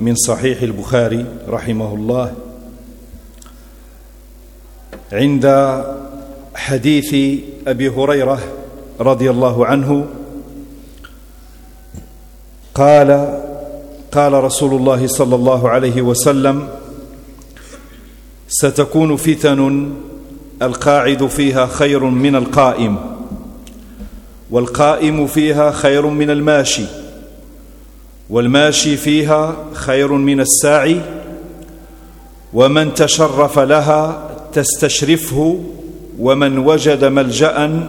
من صحيح البخاري رحمه الله عند حديث أبي هريرة رضي الله عنه قال قال رسول الله صلى الله عليه وسلم ستكون فتن القاعد فيها خير من القائم والقائم فيها خير من الماشي. والماشي فيها خير من الساعي ومن تشرف لها تستشرفه ومن وجد ملجأ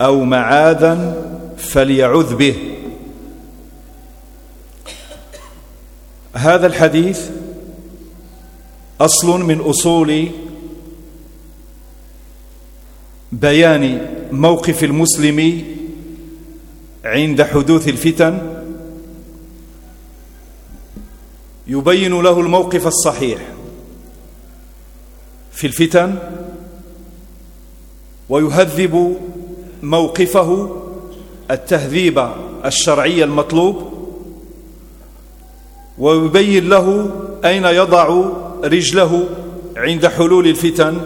أو معاذا فليعذ به. هذا الحديث أصل من أصول بيان موقف المسلم عند حدوث الفتن يبين له الموقف الصحيح في الفتن ويهذب موقفه التهذيب الشرعي المطلوب ويبين له أين يضع رجله عند حلول الفتن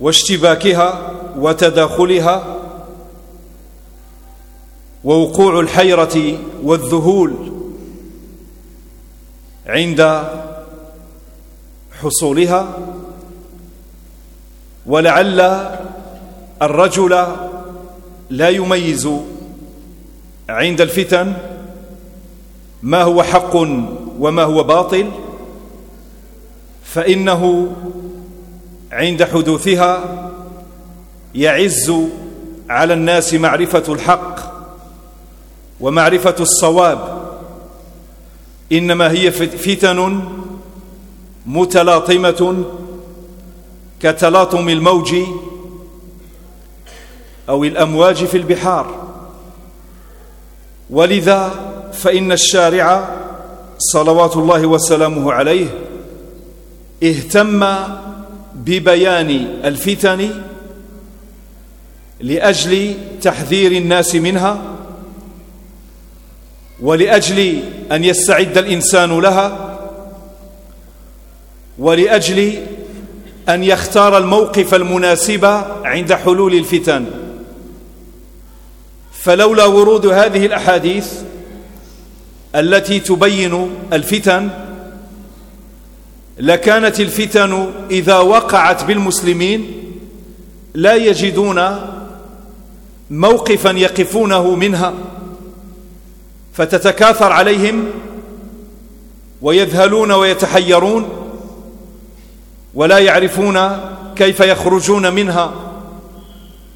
واشتباكها وتداخلها ووقوع الحيرة والذهول عند حصولها ولعل الرجل لا يميز عند الفتن ما هو حق وما هو باطل فإنه عند حدوثها يعز على الناس معرفة الحق ومعرفة الصواب. إنما هي فتن متلاطمة كتلاطم الموج أو الأمواج في البحار. ولذا فإن الشارع صلوات الله وسلامه عليه اهتم ببيان الفتن لأجل تحذير الناس منها ولأجل أن يستعد الإنسان لها ولأجل أن يختار الموقف المناسب عند حلول الفتن. فلولا ورود هذه الأحاديث التي تبين الفتن لكانت الفتن إذا وقعت بالمسلمين لا يجدون موقفا يقفونه منها. فتتكاثر عليهم ويذهلون ويتحيرون ولا يعرفون كيف يخرجون منها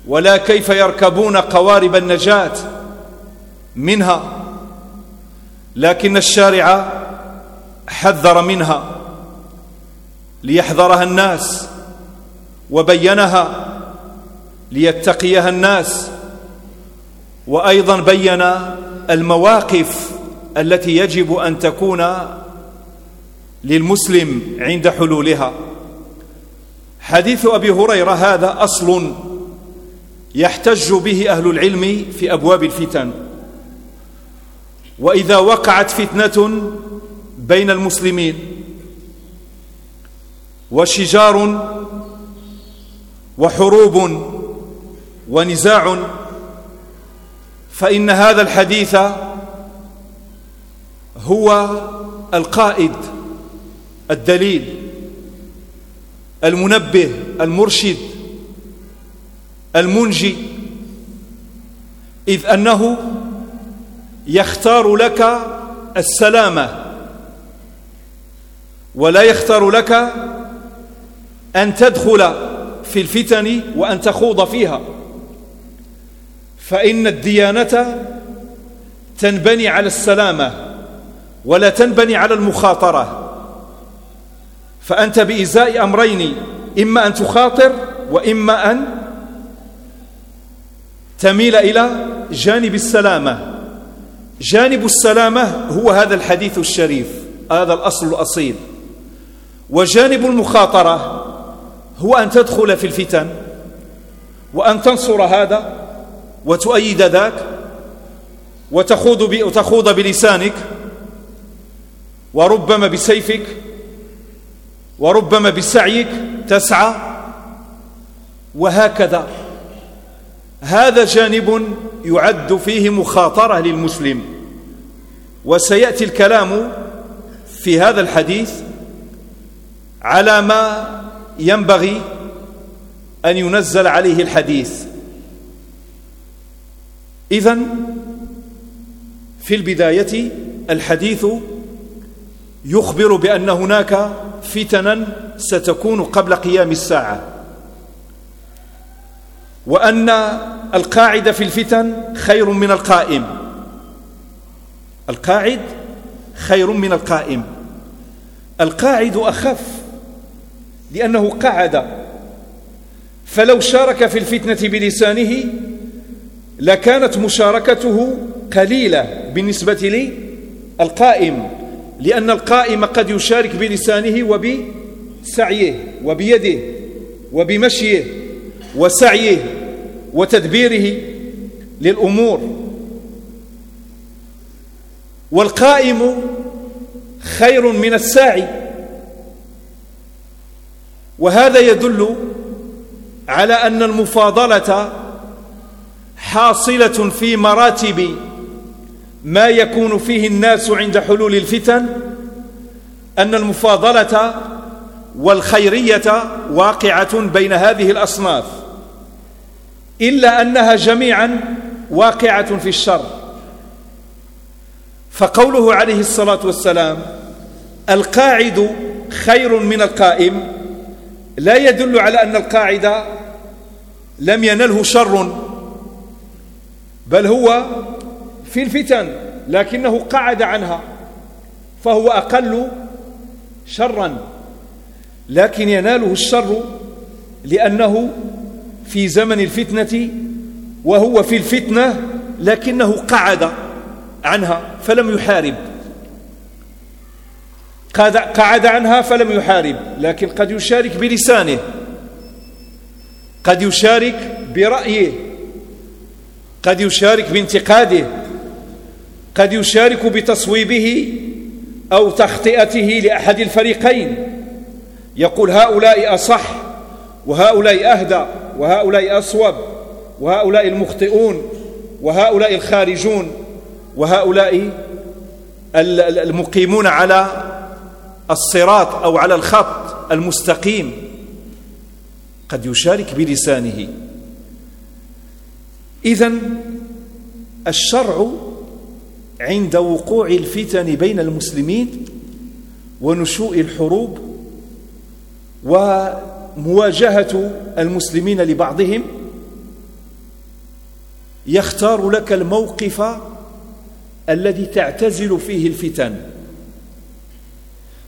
ولا كيف يركبون قوارب النجاة منها لكن الشارع حذر منها ليحذرها الناس وبينها ليتقيها الناس وأيضا بين المواقف التي يجب أن تكون للمسلم عند حلولها. حديث أبي هريرة هذا أصل يحتج به أهل العلم في أبواب الفتن. وإذا وقعت فتنة بين المسلمين وشجار وحروب ونزاع فإن هذا الحديث هو القائد الدليل المنبه المرشد المنجي. إذ أنه يختار لك السلامة ولا يختار لك أن تدخل في الفتن وأن تخوض فيها. فإن الديانة تنبني على السلامة ولا تنبني على المخاطرة. فأنت بإزاء أمرين إما أن تخاطر وإما أن تميل إلى جانب السلامة. جانب السلامة هو هذا الحديث الشريف هذا الأصل الأصيل. وجانب المخاطرة هو أن تدخل في الفتن وأن تنصر هذا وتؤيد ذاك وتخوض وتخوض بلسانك وربما بسيفك وربما بسعيك تسعى وهكذا. هذا جانب يعد فيه مخاطرة للمسلم وسيأتي الكلام في هذا الحديث على ما ينبغي أن ينزل عليه الحديث. إذن في البداية الحديث يخبر بأن هناك فتنا ستكون قبل قيام الساعة وأن القاعد في الفتن خير من القائم. القاعد خير من القائم. القاعد أخف لأنه قعد فلو شارك في الفتنة بلسانه لكانت مشاركته قليلة بالنسبة لي القائم لأن القائم قد يشارك بلسانه وبسعيه وبيده وبمشيه وسعيه وتدبيره للأمور. والقائم خير من الساعي وهذا يدل على أن المفاضلة حاصلة في مراتب ما يكون فيه الناس عند حلول الفتن أن المفاضلة والخيرية واقعة بين هذه الأصناف إلا أنها جميعا واقعة في الشر. فقوله عليه الصلاة والسلام القاعد خير من القائم لا يدل على أن القاعد لم ينله شر بل هو في الفتن لكنه قعد عنها فهو أقل شرا لكن يناله الشر لأنه في زمن الفتنة وهو في الفتنة لكنه قعد عنها فلم يحارب. قعد عنها فلم يحارب لكن قد يشارك بلسانه قد يشارك برأيه. قد يشارك بانتقاده قد يشارك بتصويبه أو تخطئته لأحد الفريقين. يقول هؤلاء أصح وهؤلاء أهدى وهؤلاء أصوب وهؤلاء المخطئون وهؤلاء الخارجون وهؤلاء المقيمون على الصراط أو على الخط المستقيم. قد يشارك بلسانه. إذن الشرع عند وقوع الفتن بين المسلمين ونشوء الحروب ومواجهة المسلمين لبعضهم يختار لك الموقف الذي تعتزل فيه الفتن.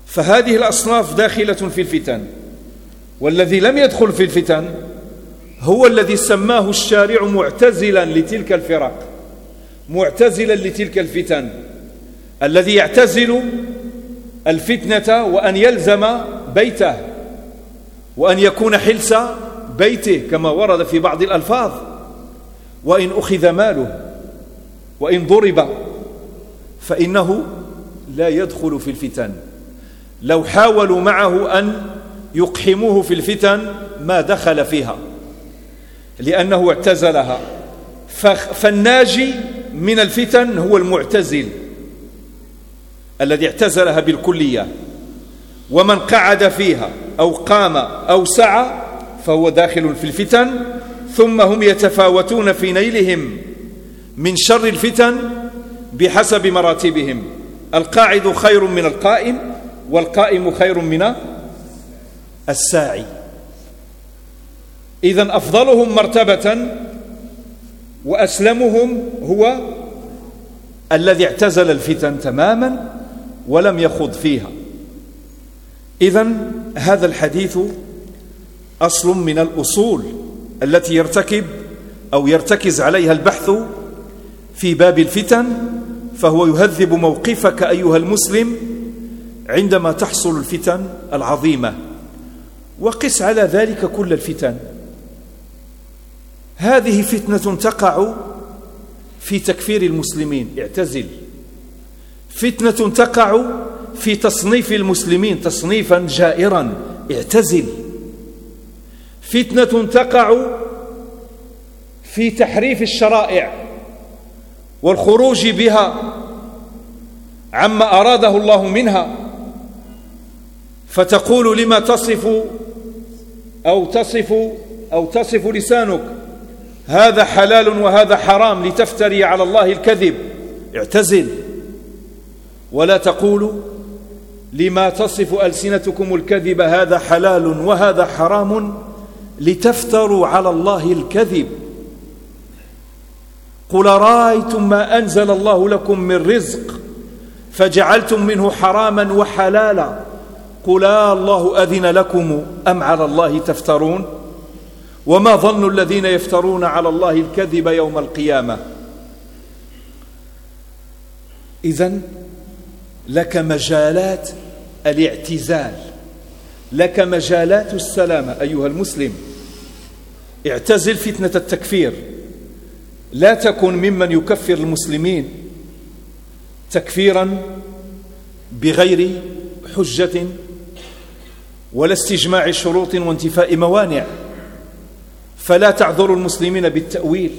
فهذه الأصناف داخلة في الفتن والذي لم يدخل في الفتن هو الذي سماه الشارع معتزلا لتلك الفرق معتزلا لتلك الفتن الذي يعتزل الفتنة وأن يلزم بيته وأن يكون حلس بيته كما ورد في بعض الألفاظ وإن أخذ ماله وإن ضرب فإنه لا يدخل في الفتن. لو حاولوا معه أن يقحموه في الفتن ما دخل فيها. لأنه اعتزلها. فالناجي من الفتن هو المعتزل الذي اعتزلها بالكلية. ومن قعد فيها أو قام أو سعى فهو داخل في الفتن ثم هم يتفاوتون في نيلهم من شر الفتن بحسب مراتبهم. القاعد خير من القائم والقائم خير من الساعي. إذن أفضلهم مرتبة وأسلمهم هو الذي اعتزل الفتن تماما ولم يخض فيها. إذن هذا الحديث أصل من الأصول التي يرتكب أو يرتكز عليها البحث في باب الفتن فهو يهذب موقفك أيها المسلم عندما تحصل الفتن العظيمة. وقس على ذلك كل الفتن. هذه فتنة تقع في تكفير المسلمين. اعتزل. فتنة تقع في تصنيف المسلمين تصنيفا جائرا. اعتزل. فتنة تقع في تحريف الشرائع والخروج بها عما أراده الله منها. فتقول لما تصف أو تصف أو تصف لسانك هذا حلال وهذا حرام لتفتري على الله الكذب. اعتزل. ولا تقولوا لما تصف ألسنتكم الكذب هذا حلال وهذا حرام لتفتروا على الله الكذب. قل رايتم ما أنزل الله لكم من رزق فجعلتم منه حراما وحلالا. قل الله أذن لكم أم على الله تفترون؟ وما ظن الذين يفترون على الله الكذب يوم القيامة. إذن لك مجالات الاعتزال لك مجالات السلامة أيها المسلم. اعتزل فتنة التكفير. لا تكن ممن يكفر المسلمين تكفيرا بغير حجة ولا استجماع شروط وانتفاء موانع. فلا تعذر المسلمين بالتأويل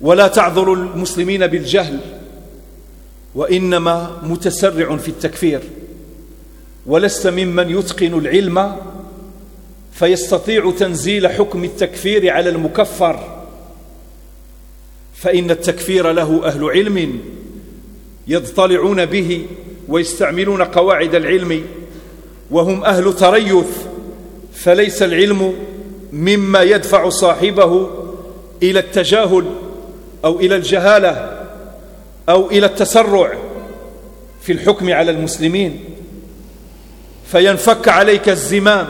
ولا تعذر المسلمين بالجهل وإنما متسرع في التكفير ولست ممن يتقن العلم فيستطيع تنزيل حكم التكفير على المكفر فإن التكفير له أهل علم يضطلعون به ويستعملون قواعد العلم وهم أهل تريث فليس العلم مما يدفع صاحبه إلى التجاهل أو إلى الجهالة أو إلى التسرع في الحكم على المسلمين. فينفك عليك الزمام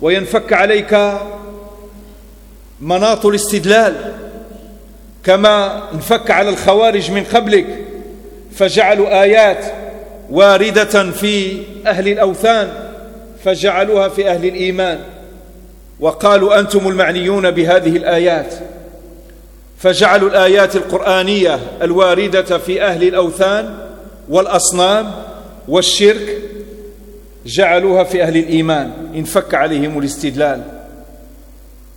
وينفك عليك مناط الاستدلال كما انفك على الخوارج من قبلك فجعلوا آيات واردة في أهل الأوثان فجعلوها في أهل الإيمان. وقالوا أنتم المعنيون بهذه الآيات. فجعلوا الآيات القرآنية الواردة في أهل الأوثان والأصنام والشرك جعلوها في أهل الإيمان. انفك عليهم الاستدلال.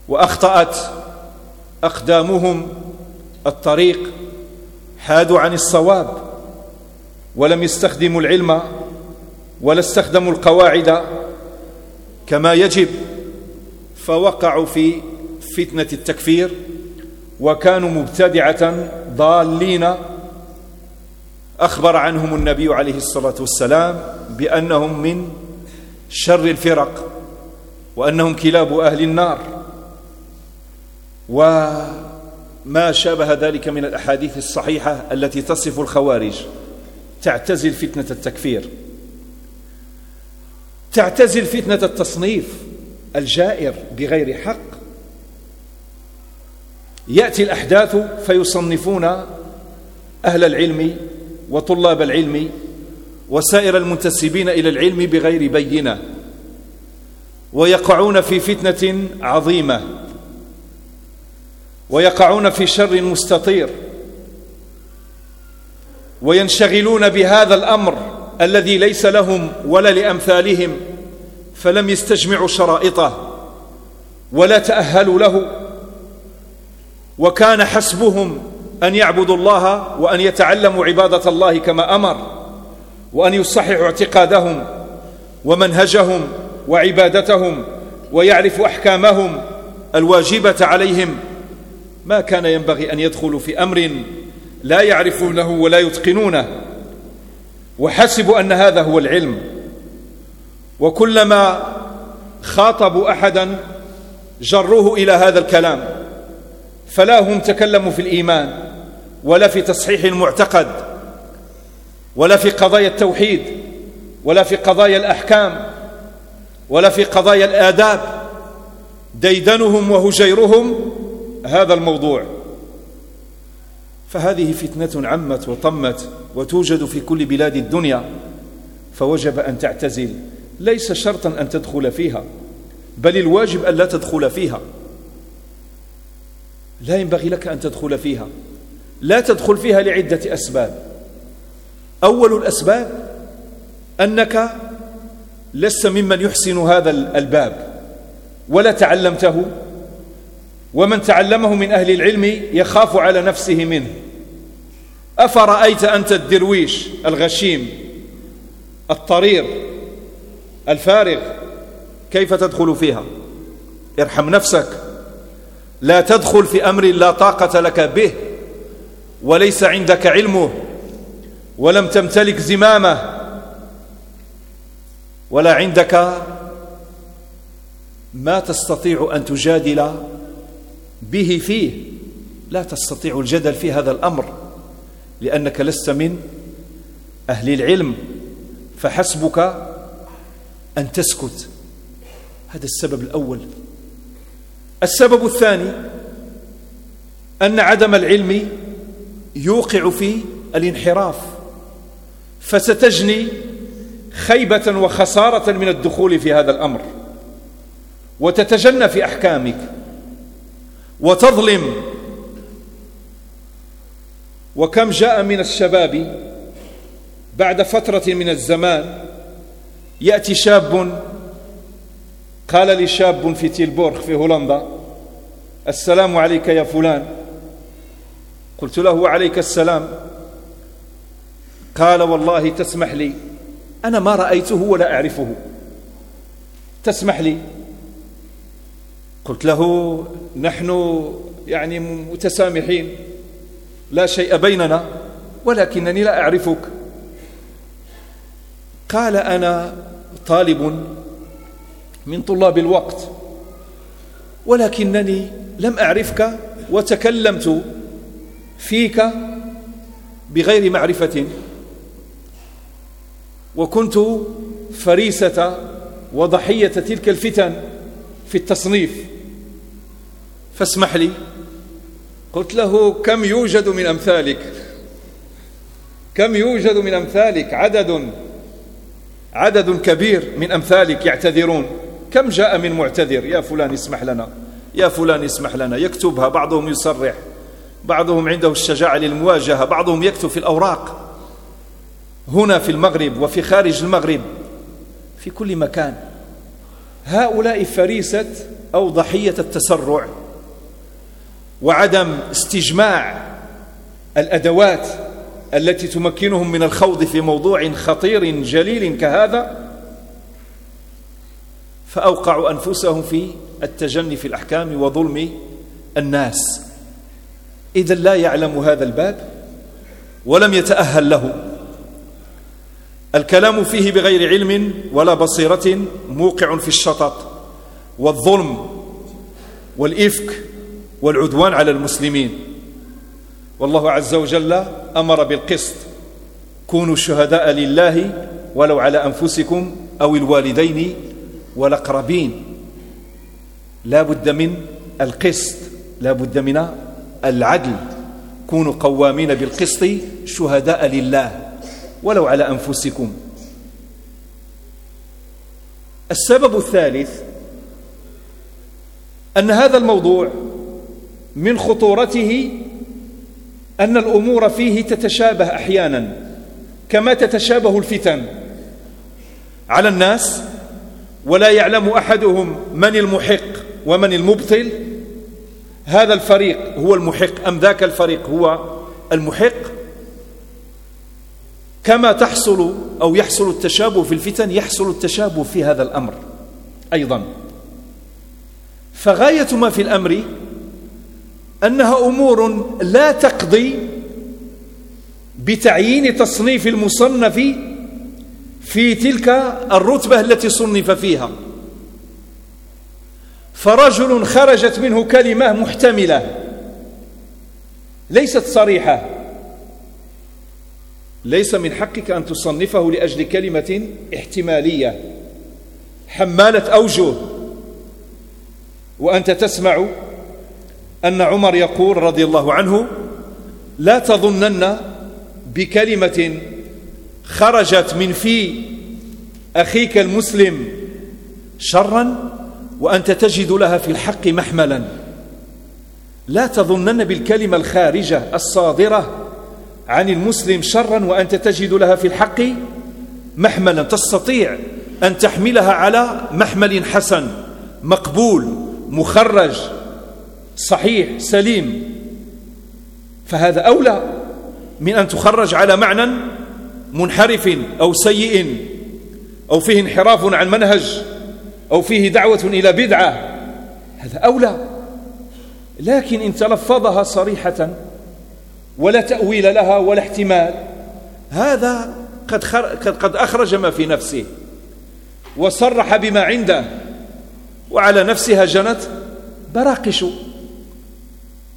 وأخطأت أقدامهم الطريق حادوا عن الصواب ولم يستخدموا العلم ولا استخدموا القواعد كما يجب. فوقعوا في فتنة التكفير وكانوا مبتدعة ضالين. أخبر عنهم النبي عليه الصلاة والسلام بأنهم من شر الفرق وأنهم كلاب أهل النار. وما شابه ذلك من الأحاديث الصحيحة التي تصف الخوارج. تعتزل فتنة التكفير. تعتزل فتنة التصنيف. الجائر بغير حق يأتي الأحداث فيصنفون أهل العلم وطلاب العلم وسائر المنتسبين إلى العلم بغير بينة ويقعون في فتنة عظيمة ويقعون في شر مستطير وينشغلون بهذا الأمر الذي ليس لهم ولا لأمثالهم. فلم يستجمعوا شرائطه ولا تأهلوا له. وكان حسبهم أن يعبدوا الله وأن يتعلموا عبادة الله كما أمر وأن يصححوا اعتقادهم ومنهجهم وعبادتهم ويعرفوا أحكامهم الواجبة عليهم. ما كان ينبغي أن يدخلوا في أمر لا يعرفونه ولا يتقنونه. وحسبوا أن هذا هو العلم. وكلما خاطبوا أحدا جروه إلى هذا الكلام فلا هم تكلموا في الإيمان ولا في تصحيح المعتقد ولا في قضايا التوحيد ولا في قضايا الأحكام ولا في قضايا الآداب ديدنهم وهجيرهم هذا الموضوع. فهذه فتنة عمت وطمت وتوجد في كل بلاد الدنيا فوجب أن تعتزل. ليس شرطا أن تدخل فيها بل الواجب أن لا تدخل فيها. لا ينبغي لك أن تدخل فيها. لا تدخل فيها لعدة أسباب. أول الأسباب أنك لست ممن يحسن هذا الباب ولا تعلمته ومن تعلمه من أهل العلم يخاف على نفسه منه. أفرأيت أنت الدرويش الغشيم الطرير الفارغ كيف تدخل فيها؟ ارحم نفسك. لا تدخل في أمر لا طاقة لك به وليس عندك علمه ولم تمتلك زمامه ولا عندك ما تستطيع أن تجادل به فيه. لا تستطيع الجدل في هذا الأمر لأنك لست من أهل العلم فحسبك أن تسكت. هذا السبب الأول. السبب الثاني أن عدم العلم يوقع في الانحراف فستجني خيبة وخسارة من الدخول في هذا الأمر. وتتجنى في أحكامك. وتظلم. وكم جاء من الشباب بعد فترة من الزمان يأتي شاب قال لي شاب في تيلبورغ في هولندا السلام عليك يا فلان. قلت له وعليك السلام. قال والله تسمح لي أنا ما رأيته ولا أعرفه. تسمح لي. قلت له نحن يعني متسامحين لا شيء بيننا ولكنني لا أعرفك. قال أنا طالب من طلاب الوقت. ولكنني لم أعرفك وتكلمت فيك بغير معرفة. وكنت فريسة وضحية تلك الفتن في التصنيف. فاسمح لي. قلت له كم يوجد من أمثالك؟ كم يوجد من أمثالك؟ عدد. عدد كبير من أمثالك يعتذرون. كم جاء من معتذر؟ يا فلان اسمح لنا. يا فلان اسمح لنا. يكتبها بعضهم يصرح بعضهم عنده الشجاعة للمواجهة بعضهم يكتب في الأوراق. هنا في المغرب وفي خارج المغرب في كل مكان هؤلاء فريسة أو ضحية التسرع وعدم استجماع الأدوات التي تمكنهم من الخوض في موضوع خطير جليل كهذا فأوقعوا أنفسهم في التجني في الأحكام وظلم الناس. إذا لا يعلم هذا الباب ولم يتأهل له. الكلام فيه بغير علم ولا بصيرة موقع في الشطط والظلم والإفك والعدوان على المسلمين. والله عز وجل أمر بالقسط. كونوا شهداء لله ولو على أنفسكم أو الوالدين والأقربين. لا بد من القسط لا بد من العدل. كونوا قوامين بالقسط شهداء لله ولو على أنفسكم. السبب الثالث أن هذا الموضوع من خطورته أن الأمور فيه تتشابه أحيانا كما تتشابه الفتن. على الناس ولا يعلم أحدهم من المحق ومن المبطل. هذا الفريق هو المحق. أم ذاك الفريق هو المحق؟ كما تحصل أو يحصل التشابه في الفتن يحصل التشابه في هذا الأمر أيضا. فغاية ما في الأمر أنها أمور لا تقضي بتعيين تصنيف المصنف في تلك الرتبة التي صنف فيها. فرجل خرجت منه كلمة محتملة ليست صريحة. ليس من حقك أن تصنفه لأجل كلمة احتمالية. حمالة أوجه وأنت تسمع أن عمر يقول رضي الله عنه لا تظنن بكلمة خرجت من في أخيك المسلم شرا وأنت تجد لها في الحق محملا. لا تظنن بالكلمة الخارجة الصادرة عن المسلم شرا وأنت تجد لها في الحق محملا. تستطيع أن تحملها على محمل حسن مقبول مخرج. صحيح سليم. فهذا أولى من أن تخرج على معنى منحرف أو سيء أو فيه انحراف عن منهج أو فيه دعوة إلى بدعة. هذا أولى. لكن إن تلفظها صريحة ولا تأويل لها ولا احتمال هذا قد, قد أخرج ما في نفسه وصرح بما عنده وعلى نفسها جنت براقش.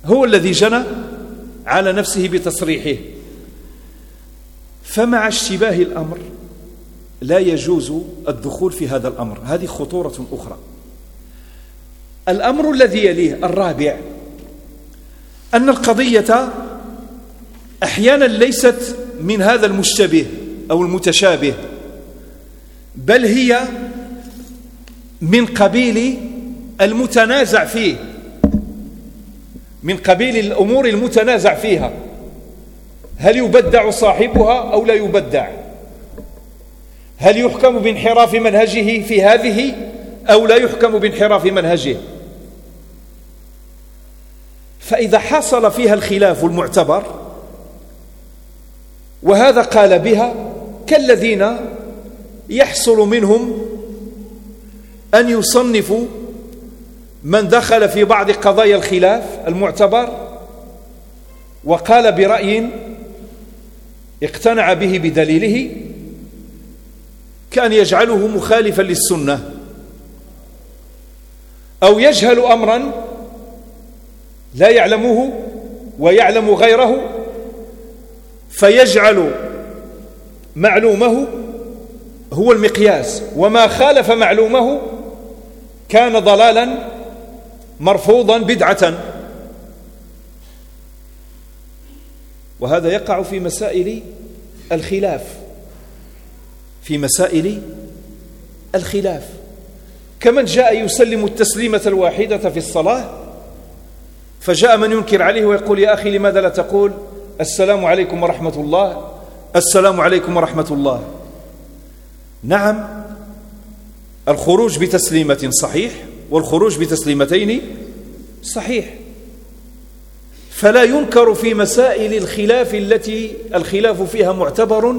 هو الذي جنى على نفسه بتصريحه. فمع اشتباه الأمر لا يجوز الدخول في هذا الأمر. هذه خطورة أخرى. الأمر الذي يليه الرابع أن القضية أحيانا ليست من هذا المشتبه أو المتشابه بل هي من قبيل المتنازع فيه. من قبيل الأمور المتنازع فيها. هل يبدع صاحبها أو لا يبدع؟ هل يحكم بانحراف منهجه في هذه أو لا يحكم بانحراف منهجه؟ فإذا حصل فيها الخلاف المعتبر وهذا قال بها كالذين يحصل منهم أن يصنفوا من دخل في بعض قضايا الخلاف المعتبر وقال برأي اقتنع به بدليله كان يجعله مخالفا للسنة أو يجهل أمرا لا يعلمه ويعلم غيره فيجعل معلومه هو المقياس وما خالف معلومه كان ضلالا مرفوضا بدعة. وهذا يقع في مسائل الخلاف. في مسائل الخلاف. كمن جاء يسلم التسليمة الواحدة في الصلاة فجاء من ينكر عليه ويقول يا أخي لماذا لا تقول السلام عليكم ورحمة الله؟ السلام عليكم ورحمة الله. نعم الخروج بتسليمة صحيح والخروج بتسليمتين؟ صحيح. فلا ينكر في مسائل الخلاف التي الخلاف فيها معتبر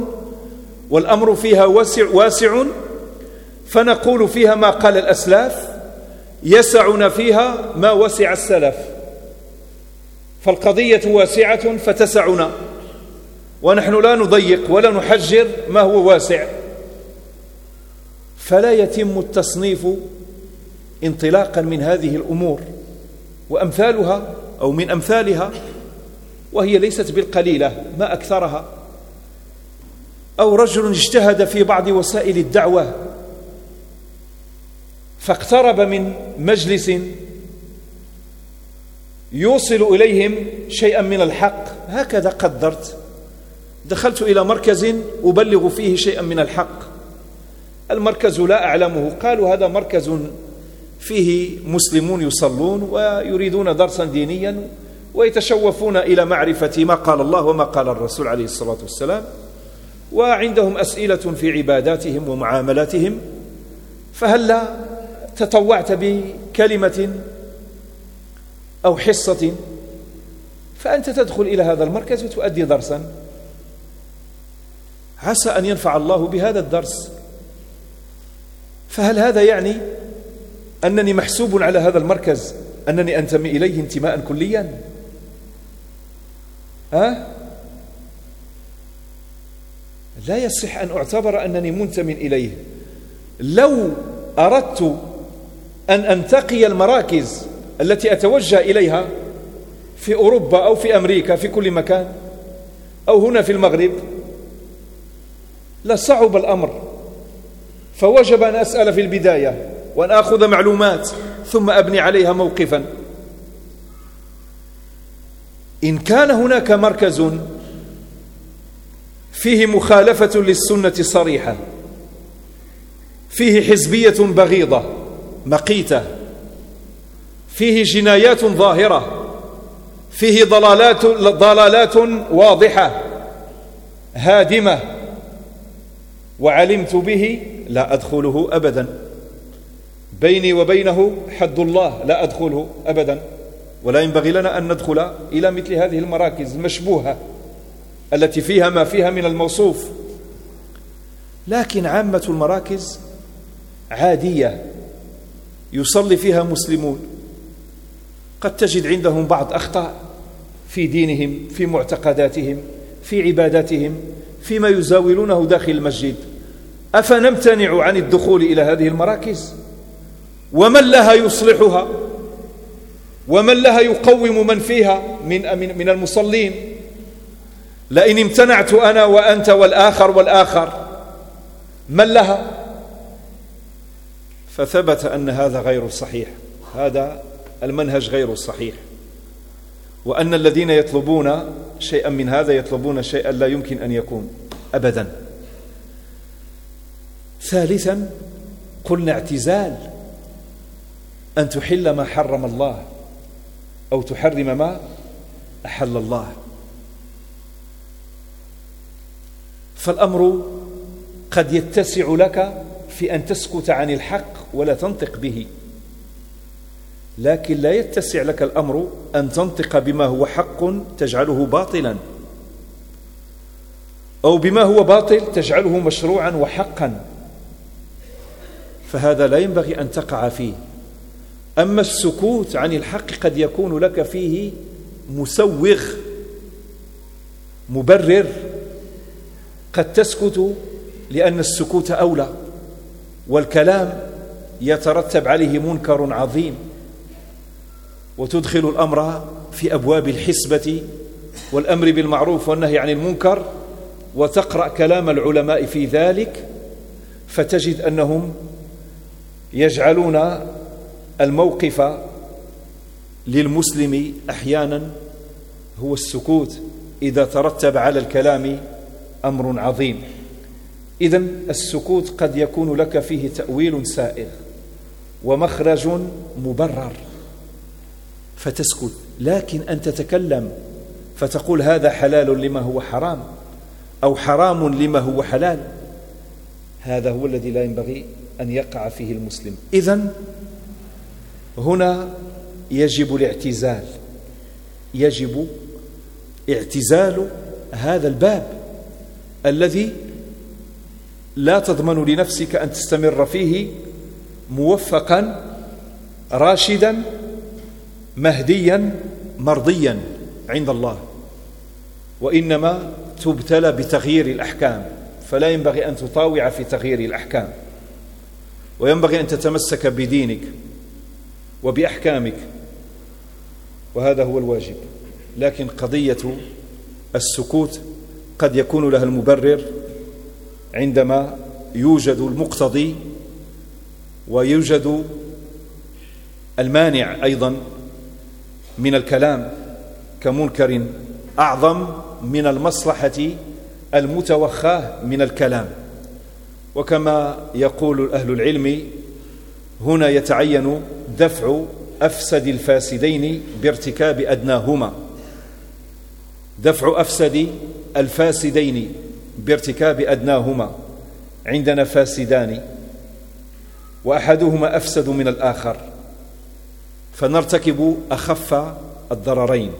والأمر فيها واسع, واسع فنقول فيها ما قال الأسلاف يسعنا فيها ما وسع السلف. فالقضية واسعة فتسعنا ونحن لا نضيق ولا نحجر ما هو واسع. فلا يتم التصنيف انطلاقا من هذه الأمور وأمثالها أو من أمثالها وهي ليست بالقليلة ما أكثرها. أو رجل اجتهد في بعض وسائل الدعوة فاقترب من مجلس يوصل إليهم شيئا من الحق. هكذا قدرت. دخلت إلى مركز أبلغ فيه شيئا من الحق. المركز لا أعلمه. قالوا هذا مركز فيه مسلمون يصلون ويريدون درسا دينيا ويتشوفون إلى معرفة ما قال الله وما قال الرسول عليه الصلاة والسلام. وعندهم أسئلة في عباداتهم ومعاملاتهم. فهلا تطوعت بكلمة أو حصة؟ فأنت تدخل إلى هذا المركز وتؤدي درسا. عسى أن ينفع الله بهذا الدرس. فهل هذا يعني أنني محسوب على هذا المركز. أنني أنتمي إليه انتماء كليا. ها؟ لا يصح أن أعتبر أنني منتم إليه. لو أردت أن أنتقي المراكز التي أتوجه إليها في أوروبا أو في أمريكا في كل مكان أو هنا في المغرب لصعب الأمر. فوجب أن أسأل في البداية وأن آخذ معلومات ثم أبني عليها موقفا. إن كان هناك مركز فيه مخالفة للسنة صريحة فيه حزبية بغيضة مقيتة فيه جنايات ظاهرة فيه ضلالات ضلالات واضحة هادمة وعلمت به لا أدخله أبدا. بيني وبينه حد الله لا أدخله أبدا. ولا ينبغي لنا أن ندخل إلى مثل هذه المراكز المشبوهة التي فيها ما فيها من الموصوف. لكن عامة المراكز عادية يصلي فيها مسلمون. قد تجد عندهم بعض أخطاء في دينهم في معتقداتهم في عباداتهم فيما يزاولونه داخل المسجد. أفنمتنع عن الدخول إلى هذه المراكز؟ ومن لها يصلحها ومن لها يقوم من فيها من, من, المصلين. لئن امتنعت أنا وأنت والآخر والآخر من لها؟ فثبت أن هذا غير صحيح. هذا المنهج غير صحيح. وأن الذين يطلبون شيئا من هذا يطلبون شيئا لا يمكن أن يكون أبدا. ثالثا قلنا اعتزال. أن تحل ما حرم الله أو تحرم ما أحل الله. فالأمر قد يتسع لك في أن تسكت عن الحق ولا تنطق به. لكن لا يتسع لك الأمر أن تنطق بما هو حق تجعله باطلا. أو بما هو باطل تجعله مشروعا وحقا. فهذا لا ينبغي أن تقع فيه. أما السكوت عن الحق قد يكون لك فيه مسوغ مبرر قد تسكت لأن السكوت أولى والكلام يترتب عليه منكر عظيم وتدخل الأمر في أبواب الحسبة والأمر بالمعروف والنهي عن المنكر وتقرأ كلام العلماء في ذلك فتجد أنهم يجعلون الموقف للمسلم أحيانا هو السكوت إذا ترتب على الكلام أمر عظيم. إذا السكوت قد يكون لك فيه تأويل سائغ ومخرج مبرر فتسكت. لكن أن تتكلم فتقول هذا حلال لما هو حرام أو حرام لما هو حلال هذا هو الذي لا ينبغي أن يقع فيه المسلم. إذا هنا يجب الاعتزال. يجب اعتزال هذا الباب الذي لا تضمن لنفسك أن تستمر فيه موفقا راشدا مهديا مرضيا عند الله. وإنما تبتلى بتغيير الأحكام فلا ينبغي أن تطاوع في تغيير الأحكام. وينبغي أن تتمسك بدينك. وبأحكامك. وهذا هو الواجب. لكن قضية السكوت قد يكون لها المبرر عندما يوجد المقتضي ويوجد المانع أيضا من الكلام كمنكر أعظم من المصلحة المتوخاة من الكلام. وكما يقول أهل العلم هنا يتعين دفع أفسد الفاسدين بارتكاب أدناهما. دفع أفسد الفاسدين بارتكاب أدناهما عندنا فاسدان وأحدهما أفسد من الآخر. فنرتكب أخف الضررين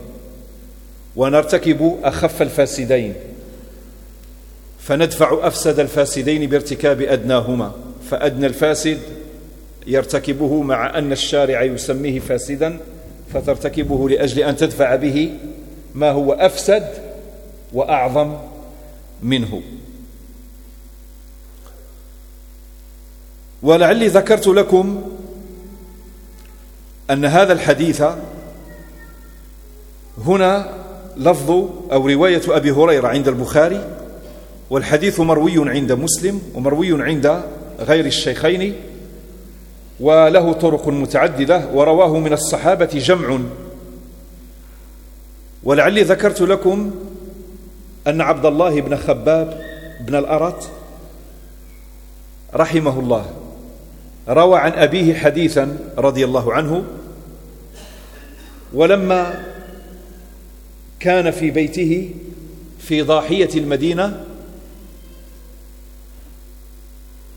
ونرتكب أخف الفاسدين. فندفع أفسد الفاسدين بارتكاب أدناهما. فأدنى الفاسد يرتكبه مع أن الشارع يسميه فاسدا فترتكبه لأجل أن تدفع به ما هو أفسد وأعظم منه. ولعلي ذكرت لكم أن هذا الحديث هنا لفظ أو رواية أبي هريرة عند البخاري والحديث مروي عند مسلم ومروي عند غير الشيخين وله طرق متعددة ورواه من الصحابة جمع. ولعلي ذكرت لكم أن عبد الله بن خباب بن الأرت رحمه الله. روى عن أبيه حديثا رضي الله عنه ولما كان في بيته في ضاحية المدينة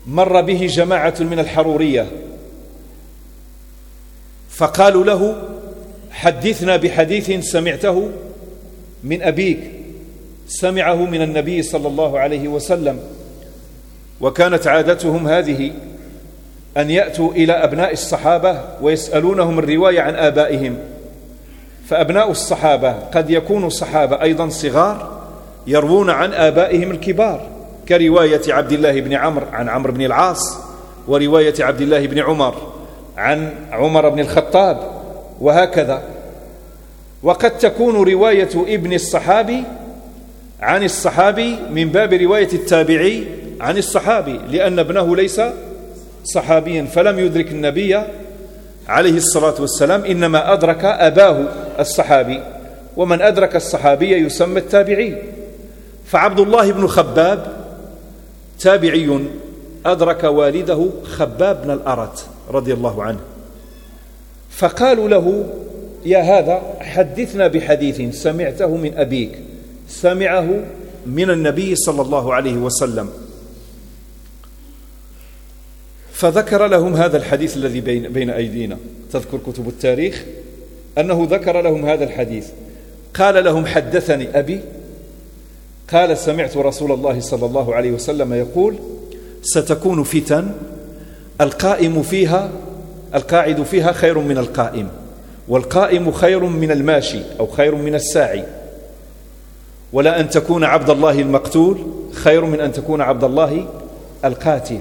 مر به جماعة من الحرورية. فقالوا له حدثنا بحديث سمعته من أبيك سمعه من النبي صلى الله عليه وسلم وكانت عادتهم هذه أن يأتوا إلى أبناء الصحابة ويسألونهم الرواية عن آبائهم فأبناء الصحابة قد يكونوا صحابة أيضا صغار يروون عن آبائهم الكبار كرواية عبد الله بن عمرو عن عمرو بن العاص ورواية عبد الله بن عمر عن عمر بن الخطاب وهكذا. وقد تكون رواية ابن الصحابي عن الصحابي من باب رواية التابعي عن الصحابي لأن ابنه ليس صحابيا فلم يدرك النبي عليه الصلاة والسلام إنما أدرك أباه الصحابي. ومن أدرك الصحابي يسمى التابعي. فعبد الله بن خباب تابعي أدرك والده خباب بن الأرت. رضي الله عنه. فقالوا له يا هذا حدثنا بحديث سمعته من أبيك. سمعه من النبي صلى الله عليه وسلم. فذكر لهم هذا الحديث الذي بين, أيدينا. تذكر كتب التاريخ؟ أنه ذكر لهم هذا الحديث. قال لهم حدثني أبي. قال سمعت رسول الله صلى الله عليه وسلم يقول ستكون فتن القائم فيها القاعد فيها خير من القائم والقائم خير من الماشي أو خير من الساعي. ولا أن تكون عبد الله المقتول خير من أن تكون عبد الله القاتل.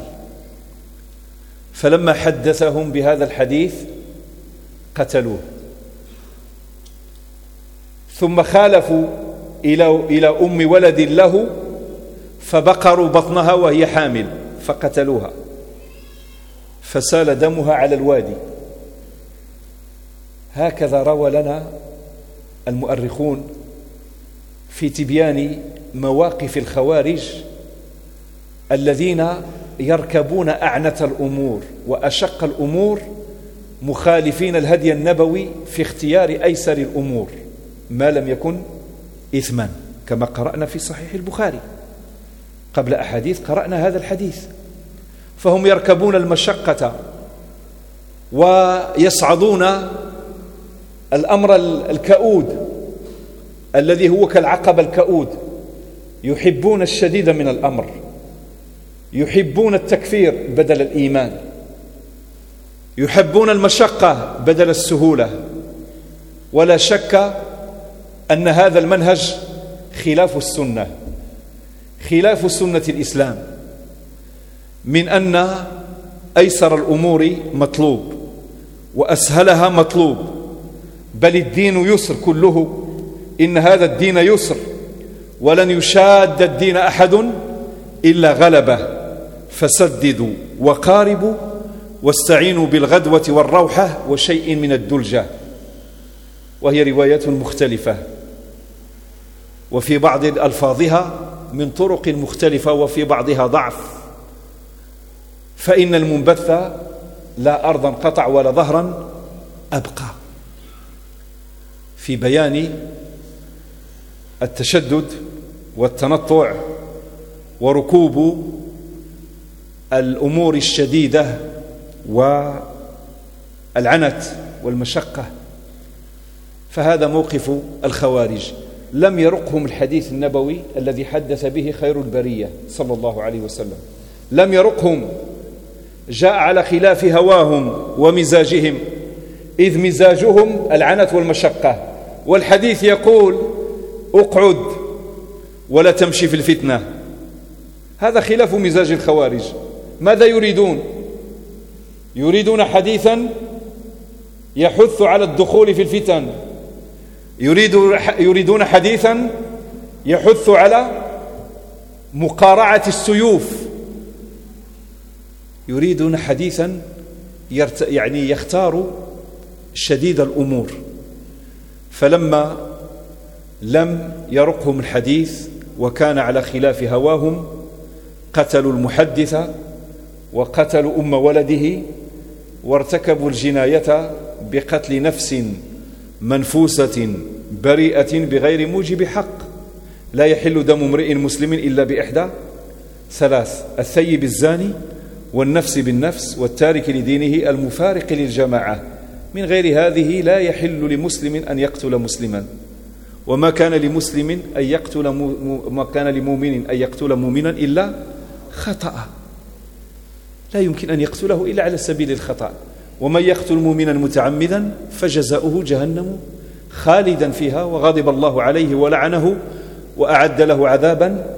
فلما حدثهم بهذا الحديث قتلوه. ثم خالفوا إلى إلى أم ولد له فبقروا بطنها وهي حامل فقتلوها. فسال دمها على الوادي. هكذا روى لنا المؤرخون في تبيان مواقف الخوارج الذين يركبون أعنة الأمور وأشق الأمور مخالفين الهدي النبوي في اختيار أيسر الأمور ما لم يكن إثما كما قرأنا في صحيح البخاري. قبل أحاديث قرأنا هذا الحديث. فهم يركبون المشقة ويصعدون الأمر الكؤود الذي هو كالعقب الكؤود. يحبون الشديد من الأمر يحبون التكفير بدل الإيمان يحبون المشقة بدل السهولة. ولا شك أن هذا المنهج خلاف السنة خلاف سنة الإسلام. من أن أيسر الأمور مطلوب وأسهلها مطلوب. بل الدين يسر كله إن هذا الدين يسر ولن يشاد الدين أحد إلا غلبه. فسددوا وقاربوا واستعينوا بالغدوة والروحة وشيء من الدلجة. وهي روايات مختلفة. وفي بعض ألفاظها من طرق مختلفة وفي بعضها ضعف. فإن المنبث لا أرضا قطع ولا ظهرا أبقى. في بيان التشدد والتنطع وركوب الأمور الشديدة والعنت والمشقة فهذا موقف الخوارج. لم يرقهم الحديث النبوي الذي حدث به خير البرية صلى الله عليه وسلم. لم يرقهم جاء على خلاف هواهم ومزاجهم إذ مزاجهم العنت والمشقة. والحديث يقول أقعد ولا تمشي في الفتنة. هذا خلاف مزاج الخوارج. ماذا يريدون؟ يريدون حديثا يحث على الدخول في الفتن. يريد يريدون حديثا يحث على مقارعة السيوف. يريدون حديثا يعني يختار شديد الأمور. فلما لم يرقهم الحديث وكان على خلاف هواهم قتلوا المحدث وقتلوا أم ولده وارتكبوا الجناية بقتل نفس منفوسة بريئة بغير موجب حق. لا يحل دم امرئ مسلم إلا بإحدى ثلاث الثيب الزاني والنفس بالنفس والتارك لدينه المفارق للجماعة. من غير هذه لا يحل لمسلم أن يقتل مسلما. وما كان لمسلم أن يقتل ما كان لمؤمن أن يقتل مؤمنا إلا خطأ. لا يمكن أن يقتله إلا على سبيل الخطأ. ومن يقتل مؤمنا متعمدا فجزاؤه جهنم خالدا فيها وغضب الله عليه ولعنه وأعد له عذابا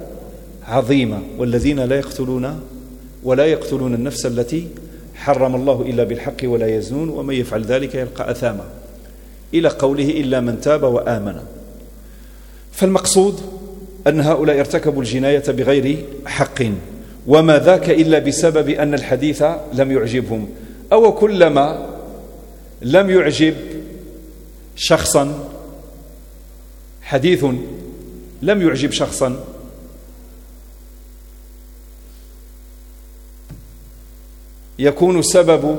عظيما. والذين لا يقتلون ولا يقتلون النفس التي حرم الله إلا بالحق ولا يزنون ومن يفعل ذلك يلقى أثاما. إلى قوله إلا من تاب وآمن. فالمقصود أن هؤلاء ارتكبوا الجناية بغير حق. وما ذاك إلا بسبب أن الحديث لم يعجبهم. أو كلما لم يعجب شخصا حديث لم يعجب شخصا يكون سبب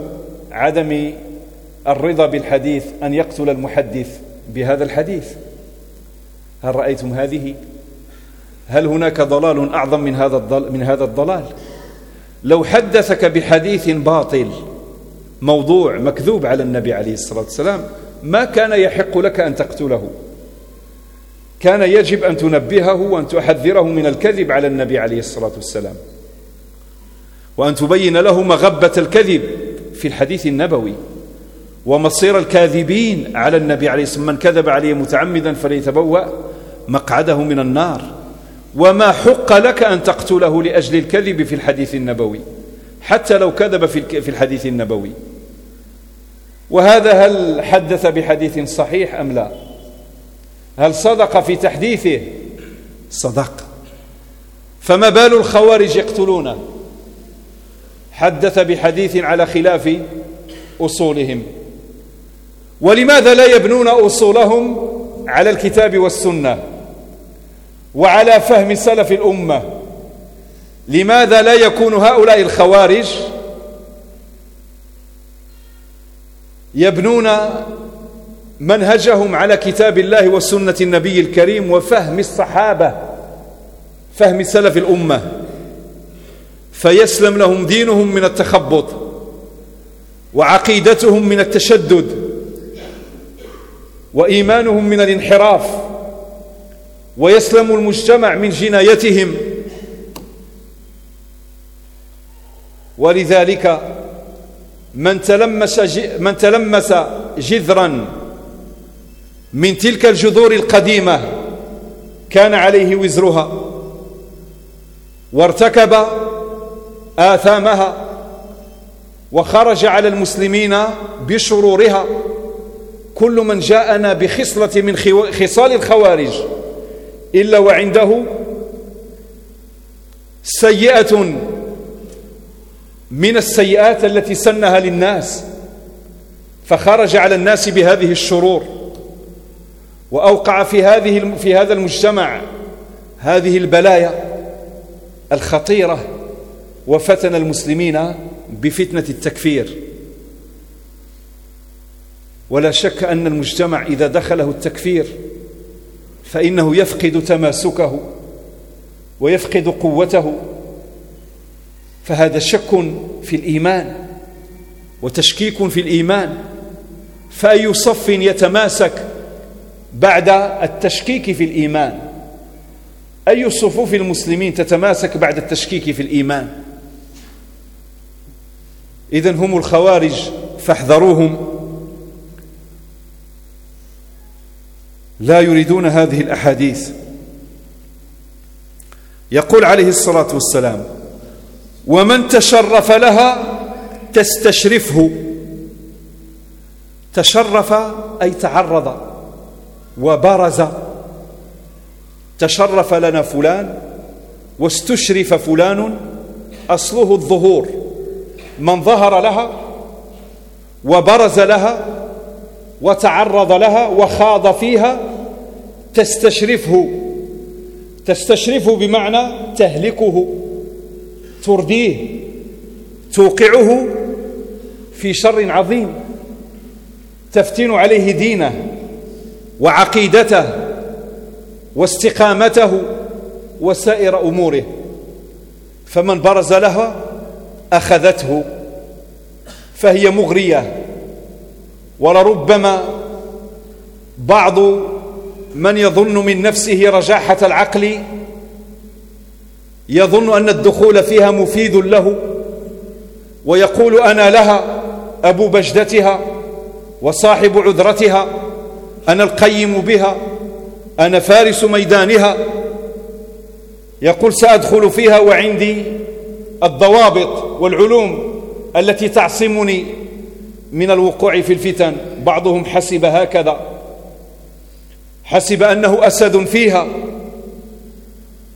عدم الرضا بالحديث أن يقتل المحدث بهذا الحديث. هل رأيتم هذه؟ هل هناك ضلال أعظم من هذا من هذا الضلال؟ لو حدثك بحديث باطل موضوع مكذوب على النبي عليه الصلاة والسلام ما كان يحق لك أن تقتله؟ كان يجب أن تنبهه وأن تحذره من الكذب على النبي عليه الصلاة والسلام. وأن تبين له مغبة الكذب في الحديث النبوي ومصير الكاذبين على النبي عليه الصلاة والسلام. من كذب عليه متعمدا فليتبوأ مقعده من النار. وما حق لك أن تقتله لأجل الكذب في الحديث النبوي حتى لو كذب في الحديث النبوي. وهذا هل حدث بحديث صحيح أم لا؟ هل صدق في تحديثه؟ صدق. فما بال الخوارج يقتلونه؟ حدث بحديث على خلاف أصولهم. ولماذا لا يبنون أصولهم على الكتاب والسنة وعلى فهم سلف الأمة؟ لماذا لا يكون هؤلاء الخوارج يبنون منهجهم على كتاب الله وسنة النبي الكريم وفهم الصحابة فهم سلف الأمة؟ فيسلم لهم دينهم من التخبط وعقيدتهم من التشدد وإيمانهم من الانحراف ويسلم المجتمع من جنايتهم ولذلك من تلمس من تلمس جذرا من تلك الجذور القديمة كان عليه وزرها وارتكب آثامها وخرج على المسلمين بشرورها. كل من جاءنا بخصلة من خصال الخوارج إلا وعنده سيئة من السيئات التي سنها للناس فخرج على الناس بهذه الشرور وأوقع في هذه في هذا المجتمع هذه البلايا الخطيرة. وفتن المسلمين بفتنة التكفير. ولا شك أن المجتمع إذا دخله التكفير فإنه يفقد تماسكه ويفقد قوته. فهذا شك في الإيمان وتشكيك في الإيمان. فأي صف يتماسك بعد التشكيك في الإيمان؟ أي صفوف المسلمين تتماسك بعد التشكيك في الإيمان؟ إذن هم الخوارج فاحذروهم. لا يريدون هذه الأحاديث. يقول عليه الصلاة والسلام ومن تشرف لها تستشرفه. تشرف أي تعرض وبرز. تشرف لنا فلان واستشرف فلان أصله الظهور. من ظهر لها وبرز لها وتعرض لها وخاض فيها تستشرفه تستشرفه بمعنى تهلكه ترديه توقعه في شر عظيم تفتن عليه دينه وعقيدته واستقامته وسائر أموره. فمن برز لها أخذته فهي مغرية. ولربما بعض من يظن من نفسه رجاحة العقل يظن أن الدخول فيها مفيد له ويقول أنا لها أبو بجدتها وصاحب عذرتها أنا القيم بها أنا فارس ميدانها. يقول سأدخل فيها وعندي الضوابط والعلوم التي تعصمني من الوقوع في الفتن. بعضهم حسب هكذا حسب أنه أسد فيها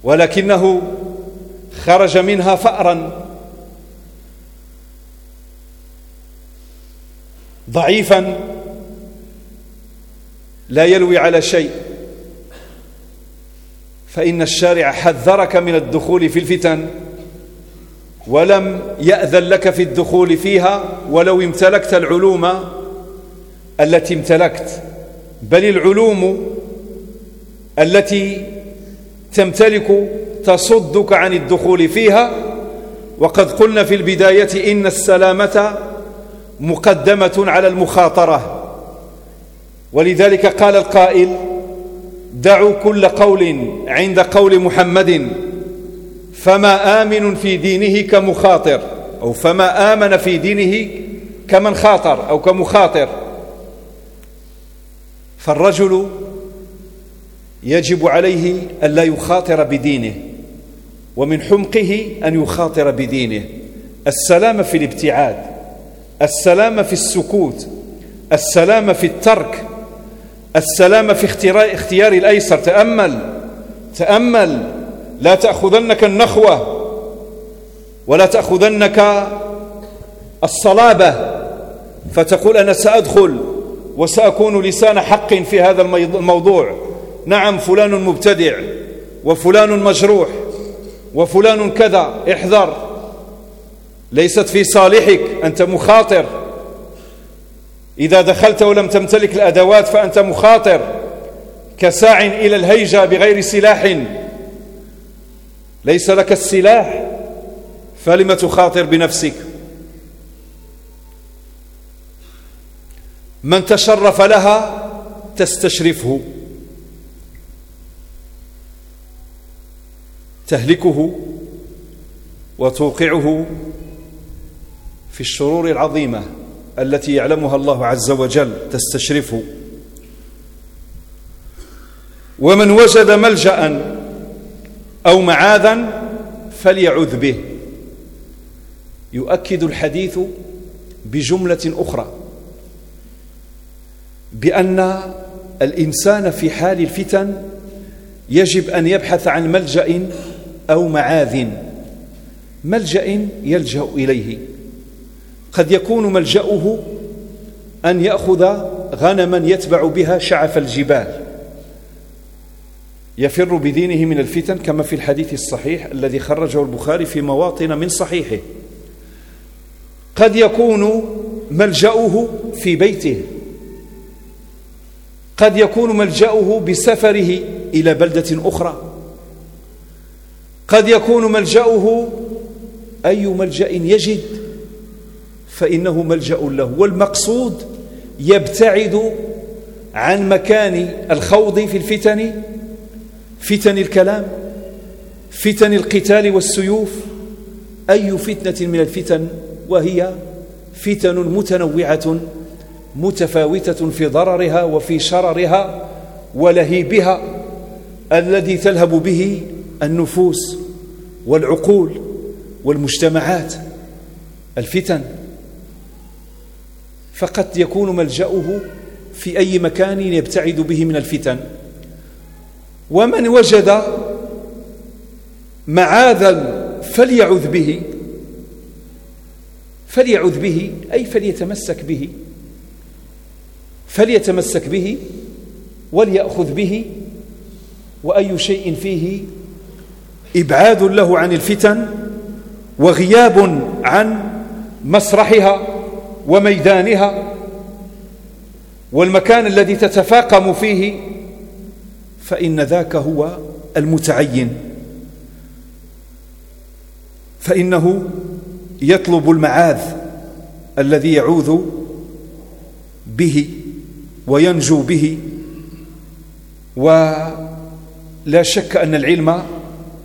ولكنه خرج منها فأرا. ضعيفا لا يلوي على شيء. فإن الشارع حذرك من الدخول في الفتن. ولم يأذن لك في الدخول فيها ولو امتلكت العلوم التي امتلكت بل العلوم التي تمتلك تصدك عن الدخول فيها. وقد قلنا في البداية إن السلامة مقدمة على المخاطرة. ولذلك قال القائل دعوا كل قول عند قول محمد فما آمن في دينه كمخاطر أو فما آمن في دينه كمن خاطر أو كمخاطر. فالرجل يجب عليه أن لا يخاطر بدينه ومن حمقه أن يخاطر بدينه. السلام في الابتعاد السلام في السكوت السلام في الترك السلام في اختيار الأيسر. تأمل تأمل. لا تأخذنك النخوة ولا تأخذنك الصلابة. فتقول أنا سأدخل وسأكون لسان حق في هذا الموضوع. نعم فلان مبتدع وفلان مجروح وفلان كذا. احذر. ليست في صالحك أنت مخاطر. إذا دخلت ولم تمتلك الأدوات فأنت مخاطر. كساع إلى الهيجة بغير سلاح. ليس لك السلاح فلم تخاطر بنفسك؟ من تشرف لها تستشرفه. تهلكه وتوقعه في الشرور العظيمة التي يعلمها الله عز وجل تستشرفه. ومن وجد ملجا أو معاذا فليعذ به. يؤكد الحديث بجملة أخرى. بأن الإنسان في حال الفتن يجب أن يبحث عن ملجأ أو معاذ. ملجأ يلجأ إليه. قد يكون ملجأه أن يأخذ غنما يتبع بها شعف الجبال. يفر بدينه من الفتن كما في الحديث الصحيح الذي خرجه البخاري في مواطن من صحيحه. قد يكون ملجأه في بيته. قد يكون ملجأه بسفره إلى بلدة أخرى. قد يكون ملجأه أي ملجأ يجد فإنه ملجأ له. والمقصود يبتعد عن مكان الخوض في الفتن فتن الكلام فتن القتال والسيوف أي فتنة من الفتن؟ وهي فتن متنوعة متفاوتة في ضررها وفي شررها ولهيبها الذي تلهب به النفوس والعقول والمجتمعات. الفتن فقد يكون ملجأه في أي مكان يبتعد به من الفتن. ومن وجد معاذا فليعذ به فليعذ به أي فليتمسك به فليتمسك به وليأخذ به وأي شيء فيه إبعاد له عن الفتن وغياب عن مسرحها وميدانها والمكان الذي تتفاقم فيه فإن ذاك هو المتعين. فإنه يطلب المعاذ الذي يعوذ به وينجو به. ولا شك أن العلم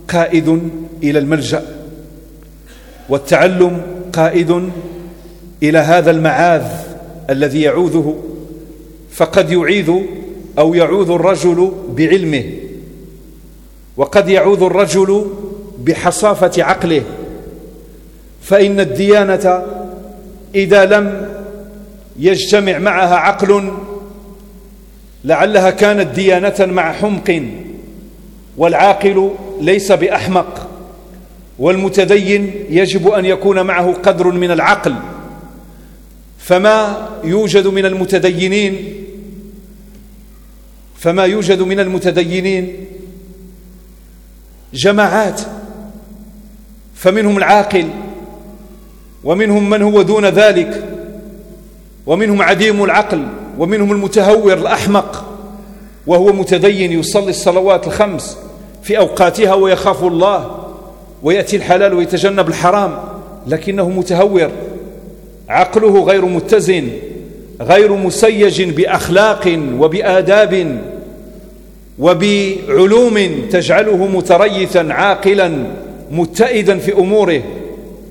قائد إلى الملجأ والتعلم قائد إلى هذا المعاذ الذي يعوذه. فقد يعيذ أو يعوذ الرجل بعلمه وقد يعوذ الرجل بحصافة عقله. فإن الديانة إذا لم يجتمع معها عقل لعلها كانت ديانة مع حمق والعاقل ليس بأحمق. والمتدين يجب أن يكون معه قدر من العقل. فما يوجد من المتدينين فما يوجد من المتدينين جماعات فمنهم العاقل ومنهم من هو دون ذلك ومنهم عديم العقل ومنهم المتهور الأحمق وهو متدين يصلي الصلوات الخمس في أوقاتها ويخاف الله ويأتي الحلال ويتجنب الحرام لكنه متهور. عقله غير متزن غير مسيج بأخلاق وبآداب. وبعلوم تجعله متريثا عاقلا متئدا في أموره.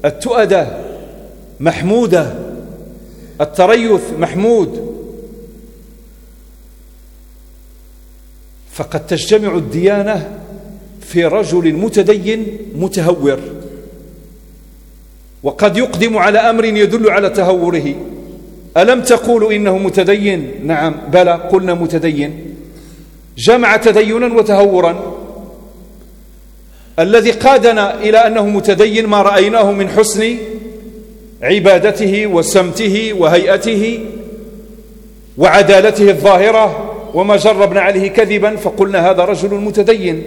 التؤدة محمودة. التريث محمود. فقد تجتمع الديانة في رجل متدين متهور. وقد يقدم على أمر يدل على تهوره. ألم تقولوا إنه متدين؟ نعم بلى قلنا متدين. جمع تدينا وتهورا. الذي قادنا إلى أنه متدين ما رأيناه من حسن عبادته وسمته وهيئته وعدالته الظاهرة وما جربنا عليه كذبا فقلنا هذا رجل متدين.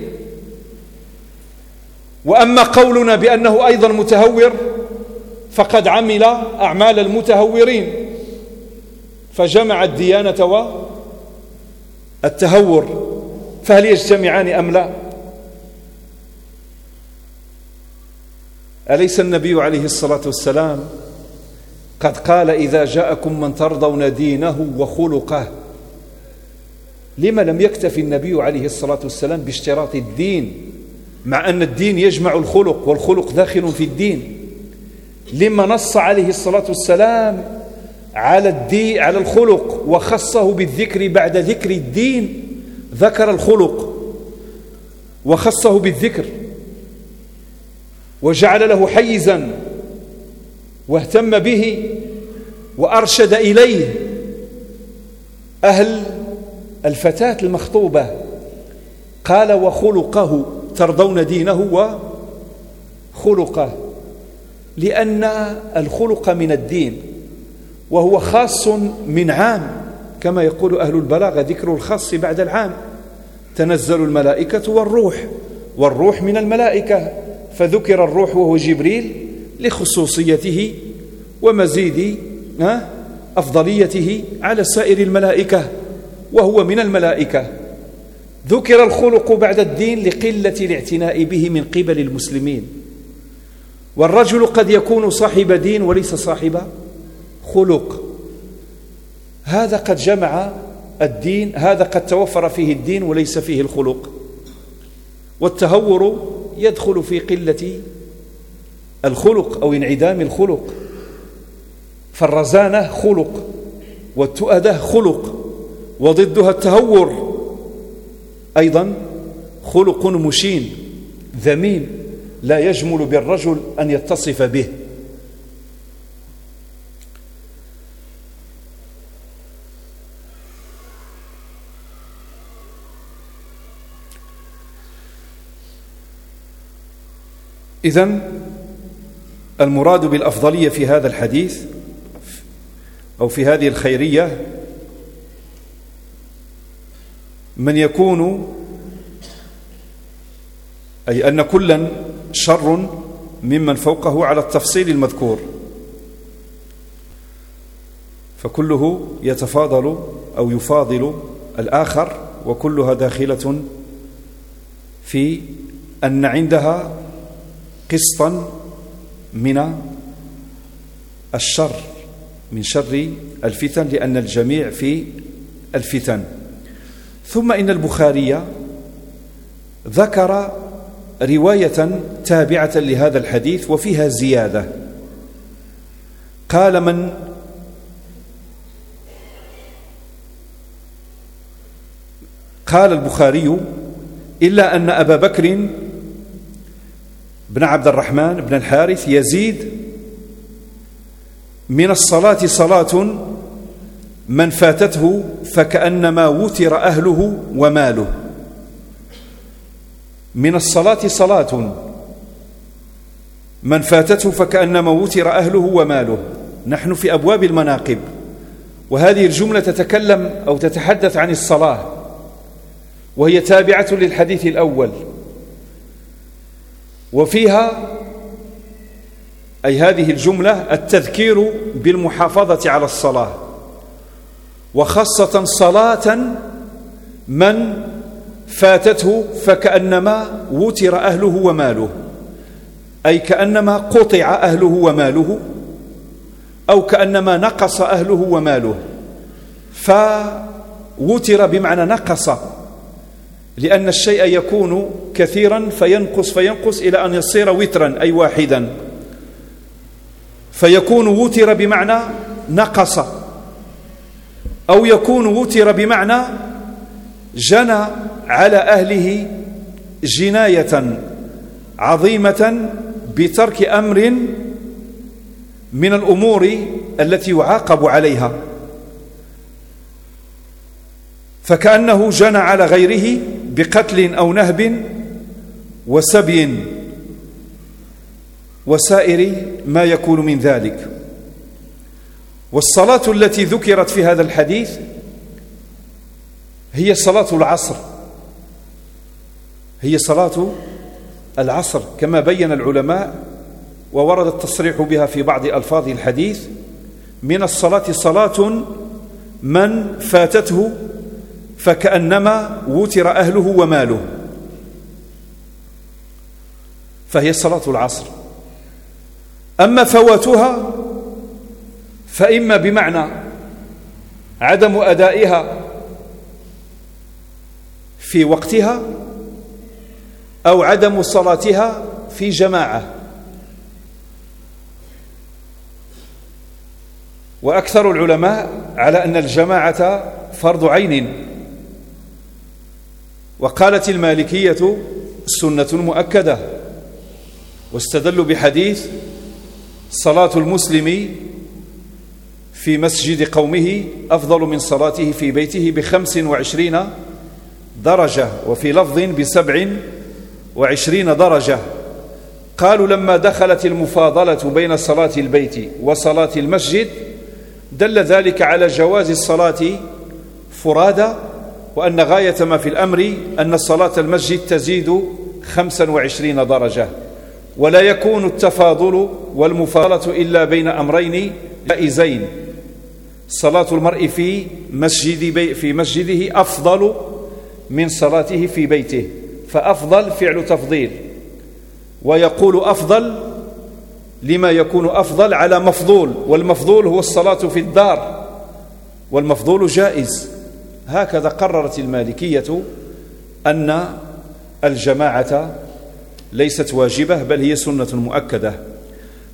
وأما قولنا بأنه أيضا متهور فقد عمل أعمال المتهورين فجمع الديانة والتهور فهل يجتمعان أم لا؟ أليس النبي عليه الصلاة والسلام قد قال إذا جاءكم من ترضون دينه وخلقه لما لم يكتفي النبي عليه الصلاة والسلام باشتراط الدين مع أن الدين يجمع الخلق والخلق داخل في الدين لما نص عليه الصلاة والسلام على الدين على الخلق وخصه بالذكر بعد ذكر الدين ذكر الخلق وخصه بالذكر وجعل له حيزا واهتم به وأرشد إليه. أهل الفتاة المخطوبة قال وخلقه ترضون دينه وخلقه لأن الخلق من الدين. وهو خاص من عام كما يقول أهل البلاغة ذكر الخاص بعد العام. تنزل الملائكة والروح والروح من الملائكة. فذكر الروح وهو جبريل لخصوصيته ومزيد أفضليته على سائر الملائكة وهو من الملائكة. ذكر الخلق بعد الدين لقلة الاعتناء به من قبل المسلمين. والرجل قد يكون صاحب دين وليس صاحب خلق. هذا قد جمع الدين هذا قد توفر فيه الدين وليس فيه الخلق. والتهور يدخل في قلة الخلق أو انعدام الخلق. فالرزانة خلق والتؤدة خلق وضدها التهور أيضا خلق مشين ذميم لا يجمل بالرجل أن يتصف به. إذن المراد بالأفضلية في هذا الحديث أو في هذه الخيرية من يكون أي أن كلا شر ممن فوقه على التفصيل المذكور فكله يتفاضل أو يفاضل الآخر وكلها داخلة في أن عندها قسطا من الشر من شر الفتن لأن الجميع في الفتن. ثم إن البخاري ذكر رواية تابعة لهذا الحديث وفيها زيادة. قال من قال البخاري إلا أن أبا بكر بن عبد الرحمن بن الحارث يزيد من الصلاة صلاة من فاتته فكأنما وتر أهله وماله. من الصلاة صلاة من فاتته فكأنما وتر أهله وماله. نحن في أبواب المناقب وهذه الجملة تتكلم أو تتحدث عن الصلاة وهي تابعة للحديث الأول. وفيها أي هذه الجملة التذكير بالمحافظة على الصلاة وخاصة صلاة من فاتته فكأنما وتر أهله وماله أي كأنما قطع أهله وماله أو كأنما نقص أهله وماله فوتر بمعنى نقص لأن الشيء يكون كثيرا فينقص فينقص إلى أن يصير وترا أي واحدا. فيكون وتر بمعنى نقص أو يكون وتر بمعنى جنى على أهله جناية عظيمة بترك أمر من الأمور التي يعاقب عليها. فكأنه جنى على غيره بقتل أو نهب وسبي وسائر ما يكون من ذلك. والصلاة التي ذكرت في هذا الحديث هي صلاة العصر. هي صلاة العصر كما بين العلماء وورد التصريح بها في بعض ألفاظ الحديث. من الصلاة صلاة من فاتته فكأنما وتر أهله وماله. فهي صلاة العصر. أما فواتها فإما بمعنى عدم أدائها في وقتها أو عدم صلاتها في جماعة. وأكثر العلماء على أن الجماعة فرض عين. وقالت المالكية سنة مؤكدة واستدلوا بحديث صلاة المسلم في مسجد قومه أفضل من صلاته في بيته بخمس وعشرين درجة وفي لفظ بسبع وعشرين درجة. قالوا لما دخلت المفاضلة بين صلاة البيت وصلاة المسجد دل ذلك على جواز الصلاة فرادى وأن غاية ما في الأمر أن صلاة المسجد تزيد خمسا وعشرين درجة ولا يكون التفاضل والمفاضلة إلا بين أمرين جائزين. صلاة المرء في مسجد بي في مسجده أفضل من صلاته في بيته فأفضل فعل تفضيل. ويقول أفضل لما يكون أفضل على مفضول والمفضول هو الصلاة في الدار والمفضول جائز. هكذا قررت المالكية أن الجماعة ليست واجبة بل هي سنة مؤكدة.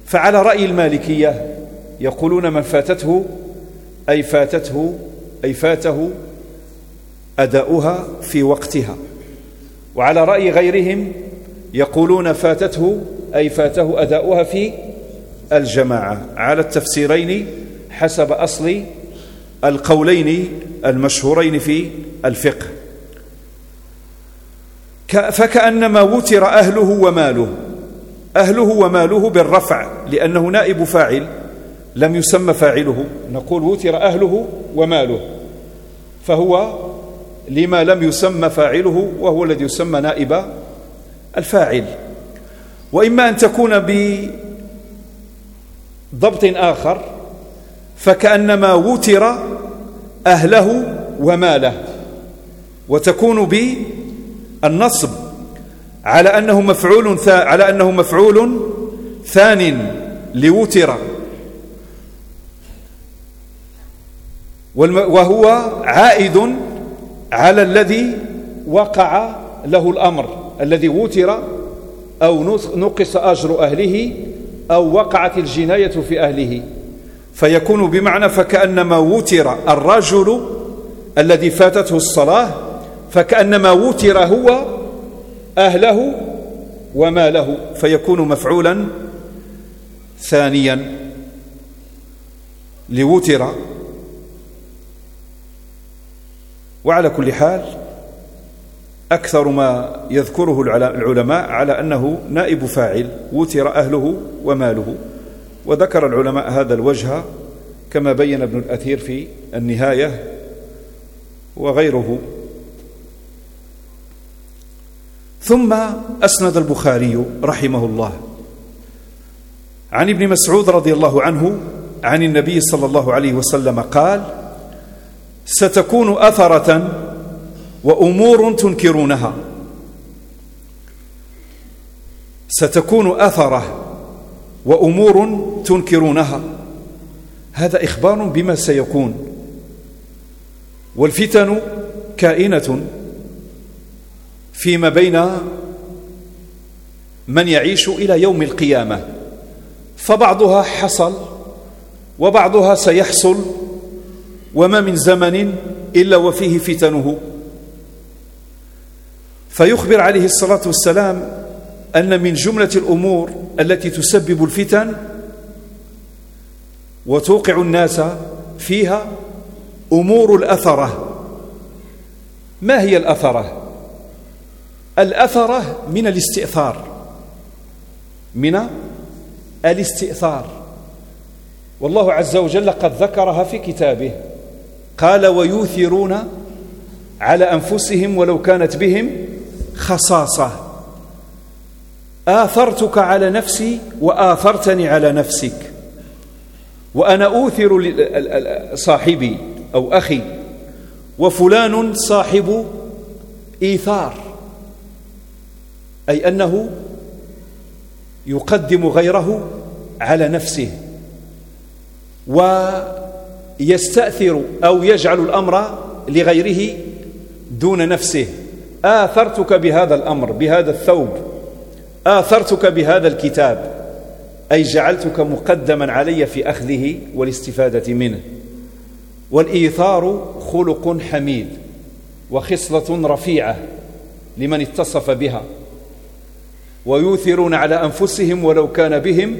فعلى رأي المالكية يقولون من فاتته أي فاتته أي فاته أداؤها في وقتها. وعلى رأي غيرهم يقولون فاتته أي فاته أداؤها في الجماعة. على التفسيرين حسب أصل القولين المشهورين في الفقه. فكأنما وتر أهله وماله. أهله وماله بالرفع لأنه نائب فاعل لم يسمى فاعله. نقول وتر أهله وماله. فهو لما لم يسمى فاعله وهو الذي يسمى نائب الفاعل. وإما أن تكون بضبط آخر فكأنما وتر أهله وماله وتكون بالنصب على أنه مفعول على أنه مفعول ثان لوتر. وهو عائد على الذي وقع له الأمر الذي وتر أو نقص أجر أهله أو وقعت الجناية في أهله. فيكون بمعنى فكأنما وتر الرجل الذي فاتته الصلاة فكأنما وتر هو أهله وماله فيكون مفعولا ثانيا لوتر. وعلى كل حال أكثر ما يذكره العلماء على أنه نائب فاعل وتر أهله وماله. وذكر العلماء هذا الوجه كما بين ابن الأثير في النهاية وغيره. ثم أسند البخاري رحمه الله عن ابن مسعود رضي الله عنه عن النبي صلى الله عليه وسلم قال ستكون أثرة وأمور تنكرونها. ستكون أثرة وأمور تنكرونها. هذا إخبار بما سيكون. والفتن كائنة فيما بين من يعيش إلى يوم القيامة. فبعضها حصل وبعضها سيحصل وما من زمن إلا وفيه فتنه. فيخبر عليه الصلاة والسلام أن من جملة الأمور التي تسبب الفتن وتوقع الناس فيها أمور الأثرة. ما هي الأثرة؟ الأثرة من الاستئثار. من الاستئثار. والله عز وجل قد ذكرها في كتابه. قال ويوثرون على أنفسهم ولو كانت بهم خصاصة. آثرتك على نفسي وآثرتني على نفسك. وأنا أوثر صاحبي أو أخي. وفلان صاحب إيثار. أي أنه يقدم غيره على نفسه. ويستأثر أو يجعل الأمر لغيره دون نفسه. آثرتك بهذا الأمر بهذا الثوب. آثرتك بهذا الكتاب أي جعلتك مقدما علي في أخذه والاستفادة منه. والإيثار خلق حميد وخصلة رفيعة لمن اتصف بها. ويوثرون على أنفسهم ولو كان بهم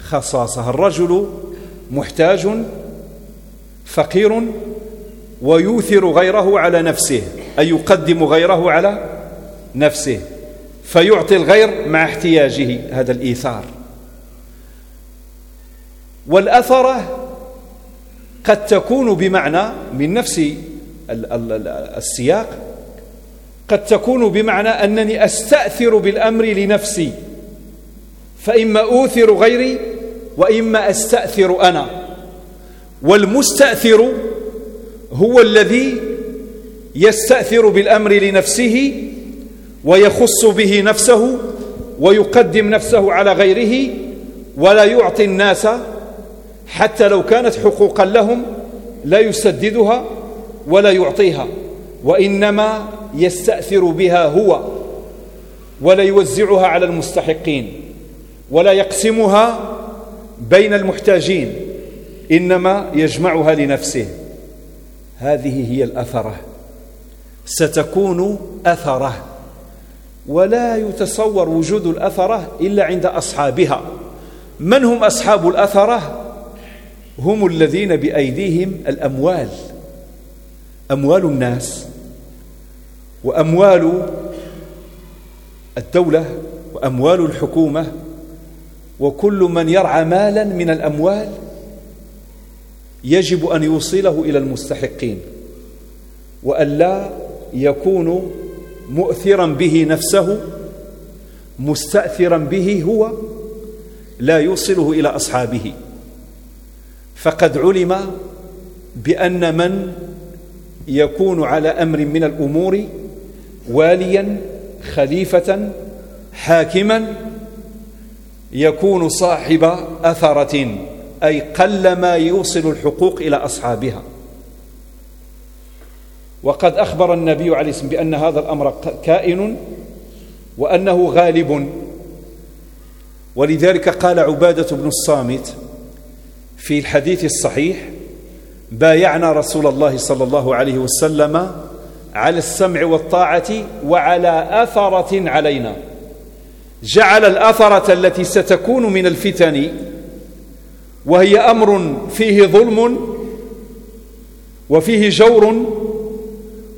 خصاصة الرجل محتاج فقير ويوثر غيره على نفسه أي يقدم غيره على نفسه. فيعطي الغير مع احتياجه هذا الإيثار. والأثرة قد تكون بمعنى من نفس السياق قد تكون بمعنى أنني أستأثر بالأمر لنفسي فإما أوثر غيري وإما أستأثر أنا. والمستأثر هو الذي يستأثر بالأمر لنفسه ويخص به نفسه ويقدم نفسه على غيره ولا يعطي الناس حتى لو كانت حقوقا لهم لا يسددها ولا يعطيها وإنما يستأثر بها هو ولا يوزعها على المستحقين ولا يقسمها بين المحتاجين إنما يجمعها لنفسه. هذه هي الأثرة ستكون أثرة. ولا يتصور وجود الأثرة إلا عند أصحابها. من هم أصحاب الأثرة؟ هم الذين بأيديهم الأموال. أموال الناس وأموال الدولة وأموال الحكومة. وكل من يرعى مالا من الأموال يجب أن يوصله إلى المستحقين. وألا يكون مؤثرا به نفسه مستأثرا به هو لا يوصله إلى أصحابه. فقد علم بأن من يكون على أمر من الأمور واليا خليفة حاكما يكون صاحب أثرة أي قل ما يوصل الحقوق إلى أصحابها. وقد أخبر النبي عليه الصلاة بأن هذا الأمر كائن وأنه غالب. ولذلك قال عبادة بن الصامت في الحديث الصحيح بايعنا رسول الله صلى الله عليه وسلم على السمع والطاعة وعلى أثرة علينا. جعل الأثرة التي ستكون من الفتن وهي أمر فيه ظلم وفيه جور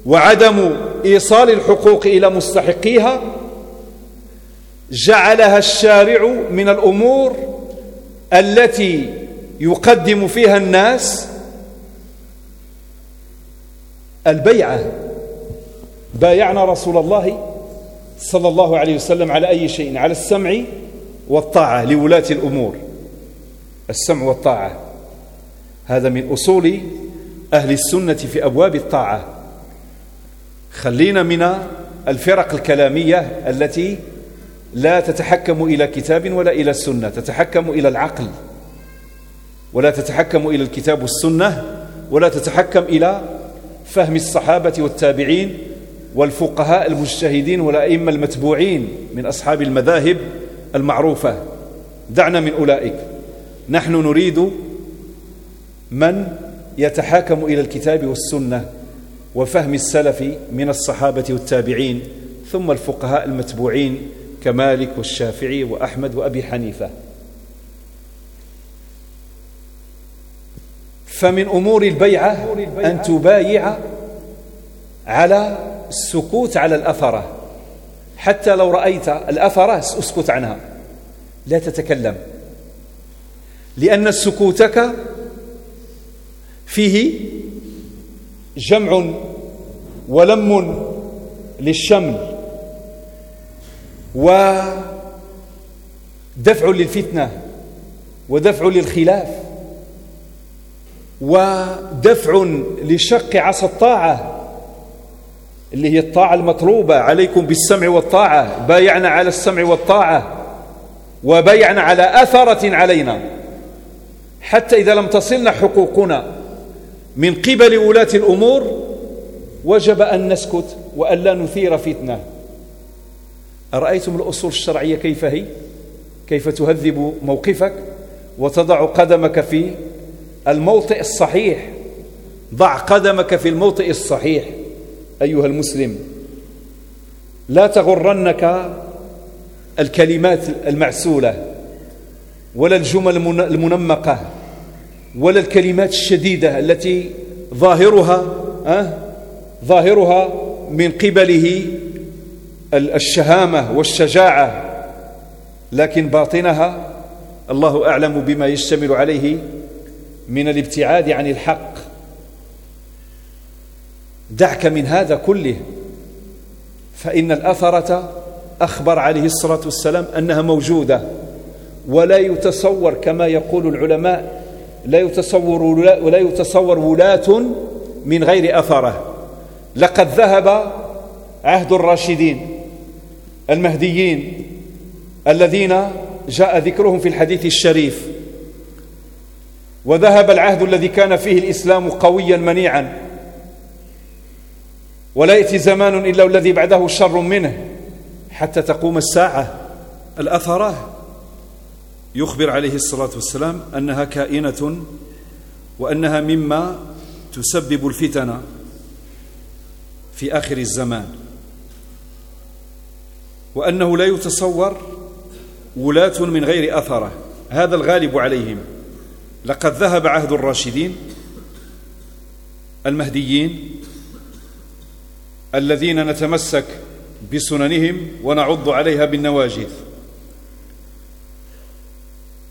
وعدم إيصال الحقوق إلى مستحقيها جعلها الشارع من الأمور التي يقدم فيها الناس البيعة. بايعنا رسول الله صلى الله عليه وسلم على أي شيء؟ على السمع والطاعة لولاة الأمور. السمع والطاعة. هذا من أصول أهل السنة في أبواب الطاعة. خلينا من الفرق الكلامية التي لا تتحكم إلى كتاب ولا إلى السنة تتحكم إلى العقل ولا تتحكم إلى الكتاب والسنة ولا تتحكم إلى فهم الصحابة والتابعين والفقهاء المجتهدين والأئمة المتبوعين من أصحاب المذاهب المعروفة. دعنا من أولئك. نحن نريد من يتحاكم إلى الكتاب والسنة. وفهم السلف من الصحابة والتابعين ثم الفقهاء المتبوعين كمالك والشافعي وأحمد وأبي حنيفة. فمن أمور البيعة أن تبايع على السكوت على الأثرة. حتى لو رأيت الأثرة أسكت عنها. لا تتكلم. لأن سكوتك فيه جمع ولم للشمل ودفع للفتنة ودفع للخلاف ودفع لشق عصا الطاعة اللي هي الطاعة المطلوبة. عليكم بالسمع والطاعة بايعنا على السمع والطاعة وبايعنا على أثرة علينا. حتى إذا لم تصلنا حقوقنا. من قبل ولاة الأمور وجب أن نسكت وأن لا نثير فتنة. أرأيتم الأصول الشرعية كيف هي؟ كيف تهذب موقفك وتضع قدمك في الموطئ الصحيح؟ ضع قدمك في الموطئ الصحيح أيها المسلم. لا تغرنك الكلمات المعسولة ولا الجمل المنمقة. ولا الكلمات الشديدة التي ظاهرها أه ظاهرها من قبله الشهامة والشجاعة. لكن باطنها الله أعلم بما يشتمل عليه من الابتعاد عن الحق. دعك من هذا كله. فإن الأثرة أخبر عليه الصلاة والسلام أنها موجودة ولا يتصور كما يقول العلماء لا يتصور ولا يتصور ولاة من غير أثرة. لقد ذهب عهد الراشدين المهديين الذين جاء ذكرهم في الحديث الشريف. وذهب العهد الذي كان فيه الإسلام قويا منيعا. ولا يأتي زمان إلا الذي بعده شر منه حتى تقوم الساعة. الأثرة يخبر عليه الصلاة والسلام أنها كائنة وأنها مما تسبب الفتن في آخر الزمان. وأنه لا يتصور ولاة من غير أثرة. هذا الغالب عليهم. لقد ذهب عهد الراشدين المهديين الذين نتمسك بسننهم ونعض عليها بالنواجذ.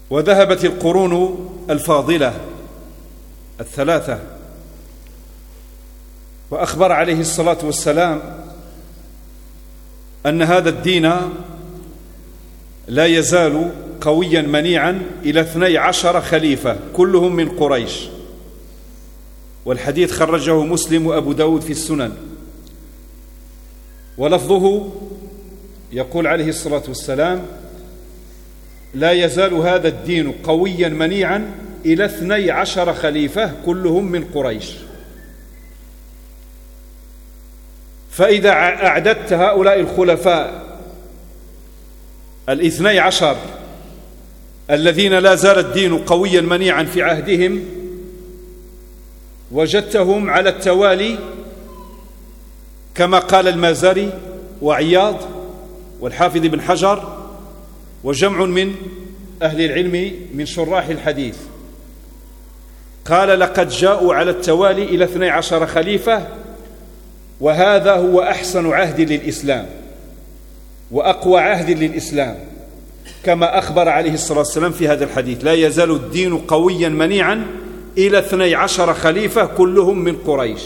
وذهبت القرون الفاضلة الثلاثة. وأخبر عليه الصلاة والسلام أن هذا الدين لا يزال قويا منيعا إلى اثني عشر خليفة كلهم من قريش. والحديث خرجه مسلم وأبو داود في السنن. ولفظه يقول عليه الصلاة والسلام لا يزال هذا الدين قويا منيعا إلى اثني عشر خليفة كلهم من قريش. فإذا أعددت هؤلاء الخلفاء الاثني عشر الذين لا زال الدين قويا منيعا في عهدهم وجدتهم على التوالي كما قال المازري وعياض والحافظ بن حجر وجمع من أهل العلم من شراح الحديث. قال لقد جاءوا على التوالي إلى اثني عشر خليفة وهذا هو أحسن عهد للإسلام وأقوى عهد للإسلام. كما أخبر عليه الصلاة والسلام في هذا الحديث لا يزال الدين قويا منيعا إلى اثني عشر خليفة كلهم من قريش.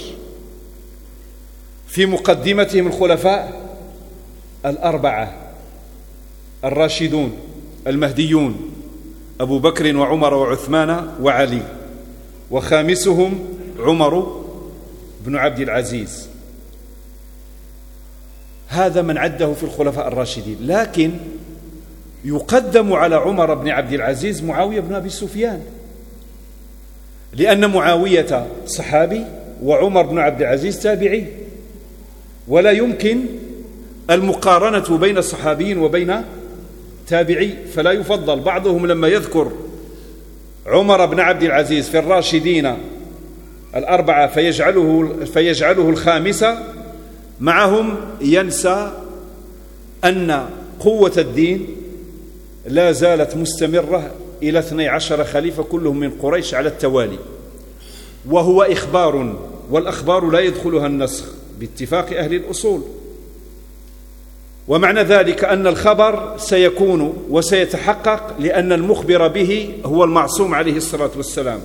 في مقدمتهم الخلفاء الأربعة الراشدون المهديون أبو بكر وعمر وعثمان وعلي. وخامسهم عمر بن عبد العزيز. هذا من عده في الخلفاء الراشدين. لكن يقدم على عمر بن عبد العزيز معاوية بن أبي سفيان. لأن معاوية صحابي وعمر بن عبد العزيز تابعي. ولا يمكن المقارنة بين الصحابيين وبين تابعي فلا يفضل. بعضهم لما يذكر عمر بن عبد العزيز في الراشدين الأربعة فيجعله, فيجعله الخامسة معهم ينسى أن قوة الدين لا زالت مستمرة إلى اثني عشر خليفة كلهم من قريش على التوالي. وهو إخبار والأخبار لا يدخلها النسخ باتفاق أهل الأصول. ومعنى ذلك أن الخبر سيكون وسيتحقق لأن المخبر به هو المعصوم عليه الصلاة والسلام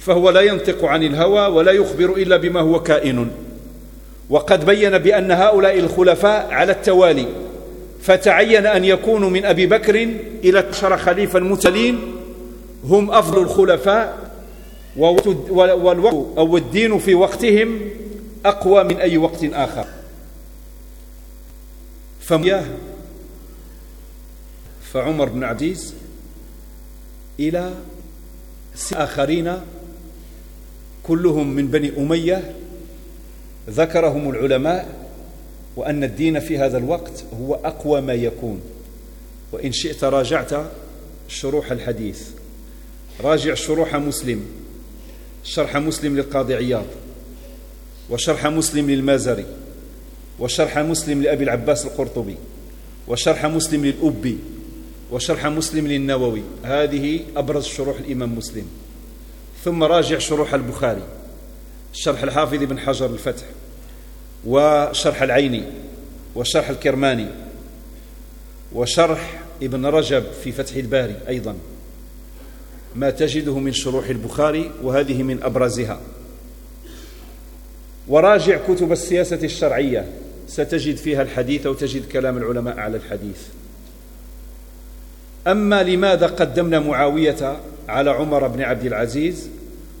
فهو لا ينطق عن الهوى ولا يخبر إلا بما هو كائن. وقد بين بأن هؤلاء الخلفاء على التوالي فتعين أن يكونوا من أبي بكر إلى عشر خليفة المتلين هم أفضل الخلفاء والوقت أو الدين في وقتهم أقوى من أي وقت آخر. فمياه فعمر بن عزيز إلى آخرين كلهم من بني أمية ذكرهم العلماء وأن الدين في هذا الوقت هو أقوى ما يكون. وإن شئت راجعت شروح الحديث. راجع شروح مسلم. شرح مسلم للقاضي عياض. وشرح مسلم للمازري. وشرح مسلم لأبي العباس القرطبي وشرح مسلم للأبي وشرح مسلم للنووي. هذه أبرز شروح الإمام مسلم. ثم راجع شروح البخاري شرح الحافظ بن حجر الفتح وشرح العيني وشرح الكرماني وشرح ابن رجب في فتح الباري أيضا. ما تجده من شروح البخاري وهذه من أبرزها. وراجع كتب السياسة الشرعية. ستجد فيها الحديث وتجد كلام العلماء على الحديث. أما لماذا قدمنا معاوية على عمر بن عبد العزيز؟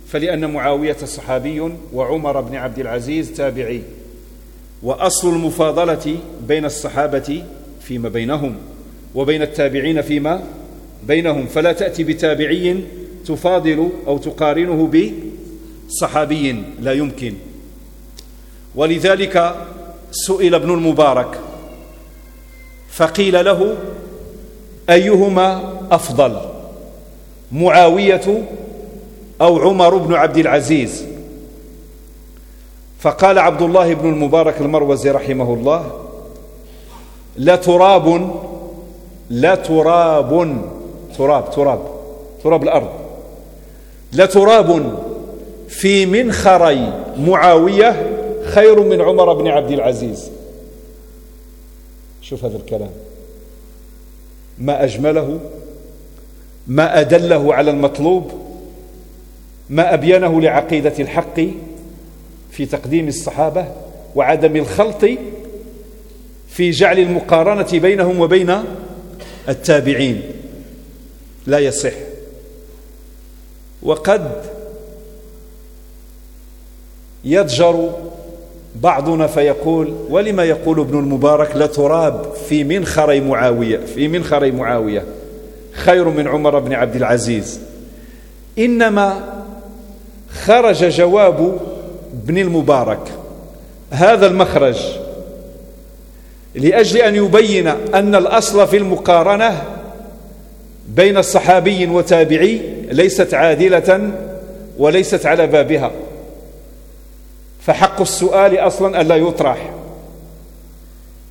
فلأن معاوية صحابي وعمر بن عبد العزيز تابعي. وأصل المفاضلة بين الصحابة فيما بينهم وبين التابعين فيما بينهم. فلا تأتي بتابعي تفاضل أو تقارنه بصحابي لا يمكن. ولذلك سئل ابن المبارك فقيل له أيهما أفضل معاوية أو عمر بن عبد العزيز؟ فقال عبد الله بن المبارك المروزي رحمه الله لتراب لتراب تراب تراب تراب الأرض. لتراب في منخري معاوية خير من عمر بن عبد العزيز. شوف هذا الكلام. ما أجمله ما أدله على المطلوب ما أبينه لعقيدة الحق في تقديم الصحابة وعدم الخلط في جعل المقارنة بينهم وبين التابعين. لا يصح. وقد يضجر بعضنا فيقول ولما يقول ابن المبارك لا تراب في منخر معاوية في منخر معاوية خير من عمر بن عبد العزيز. إنما خرج جواب ابن المبارك هذا المخرج لأجل أن يبين أن الأصل في المقارنة بين صحابي وتابعي ليست عادلة وليست على بابها. فحق السؤال أصلا ألا يطرح.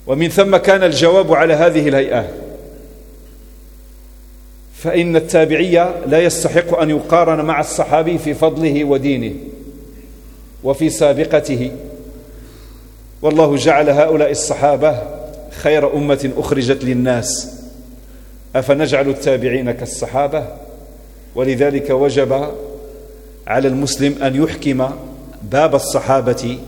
ومن ثم كان الجواب على هذه الهيئة. فإن التابعي لا يستحق أن يقارن مع الصحابي في فضله ودينه وفي سابقته. والله جعل هؤلاء الصحابة خير أمة أخرجت للناس. أفنجعل التابعين كالصحابة؟ ولذلك وجب على المسلم أن يحكم باب الصحابة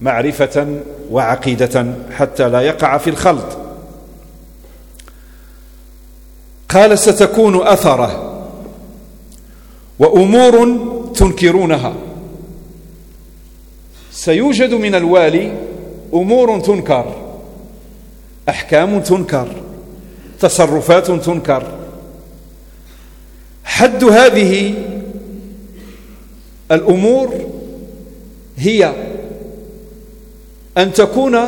معرفة وعقيدة حتى لا يقع في الخلط. قال ستكون أثرة وأمور تنكرونها. سيوجد من الوالي أمور تنكر أحكام تنكر تصرفات تنكر. حد هذه الأمور هي أن تكون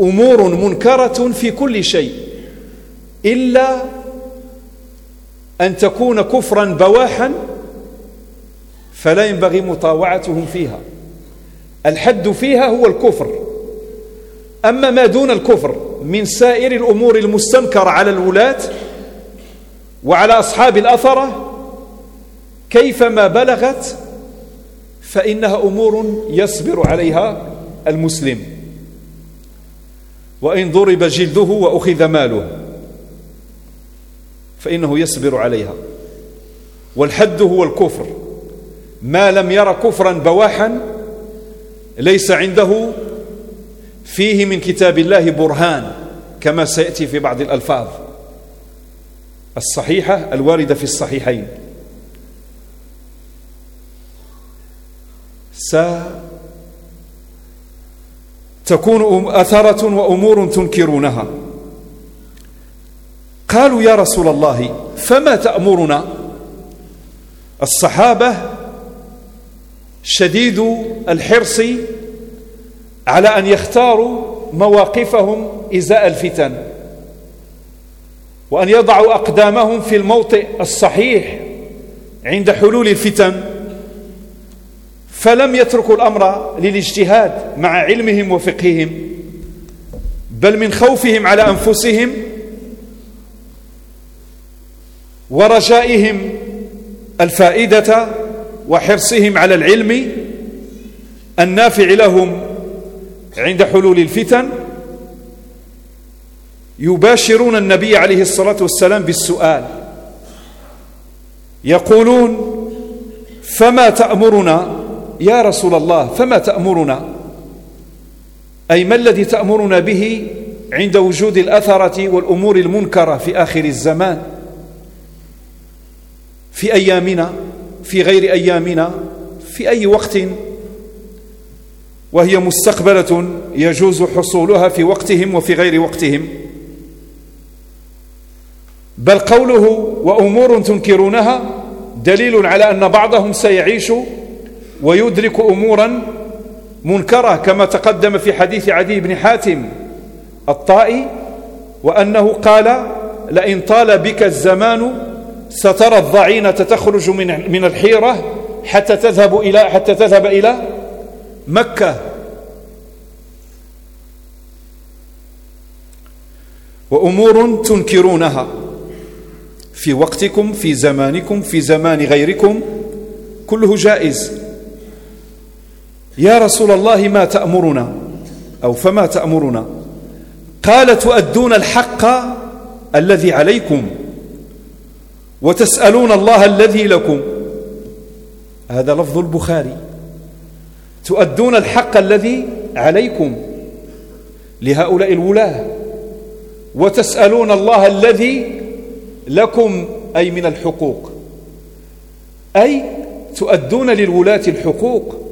أمور منكرة في كل شيء إلا أن تكون كفرا بواحا فلا ينبغي مطاوعتهم فيها. الحد فيها هو الكفر. أما ما دون الكفر من سائر الأمور المستنكرة على الولاة وعلى أصحاب الأثرة كيفما بلغت فإنها أمور يصبر عليها المسلم. وإن ضرب جلده وأخذ ماله فإنه يصبر عليها. والحد هو الكفر. ما لم ير كفرا بواحا ليس عنده فيه من كتاب الله برهان كما سيأتي في بعض الألفاظ الصحيحة الواردة في الصحيحين. ستكون أثرة وأمور تنكرونها. قالوا يا رسول الله فما تأمرنا؟ الصحابة شديد الحرص على أن يختاروا مواقفهم إزاء الفتن وأن يضعوا أقدامهم في الموطئ الصحيح عند حلول الفتن. فلم يتركوا الأمر للاجتهاد مع علمهم وفقههم بل من خوفهم على أنفسهم ورجائهم الفائدة وحرصهم على العلم النافع لهم عند حلول الفتن. يباشرون النبي عليه الصلاة والسلام بالسؤال يقولون فما تأمرنا يا رسول الله فما تأمرنا؟ أي ما الذي تأمرنا به عند وجود الأثرة والأمور المنكرة في آخر الزمان؟ في أيامنا في غير أيامنا في أي وقت؟ وهي مستقبلة يجوز حصولها في وقتهم وفي غير وقتهم. بل قوله وأمور تنكرونها دليل على أن بعضهم سيعيش ويدرك أمورا منكرة كما تقدم في حديث عدي بن حاتم الطائي وأنه قال لئن طال بك الزمان سترى الضعينة تخرج من من الحيرة حتى تذهب إلى حتى تذهب إلى مكة. وأمور تنكرونها في وقتكم في زمانكم في زمان غيركم كله جائز. يا رسول الله ما تأمرنا؟ أو فما تأمرنا؟ قال تؤدون الحق الذي عليكم وتسألون الله الذي لكم. هذا لفظ البخاري. تؤدون الحق الذي عليكم لهؤلاء الولاة وتسألون الله الذي لكم أي من الحقوق. أي تؤدون للولاة الحقوق.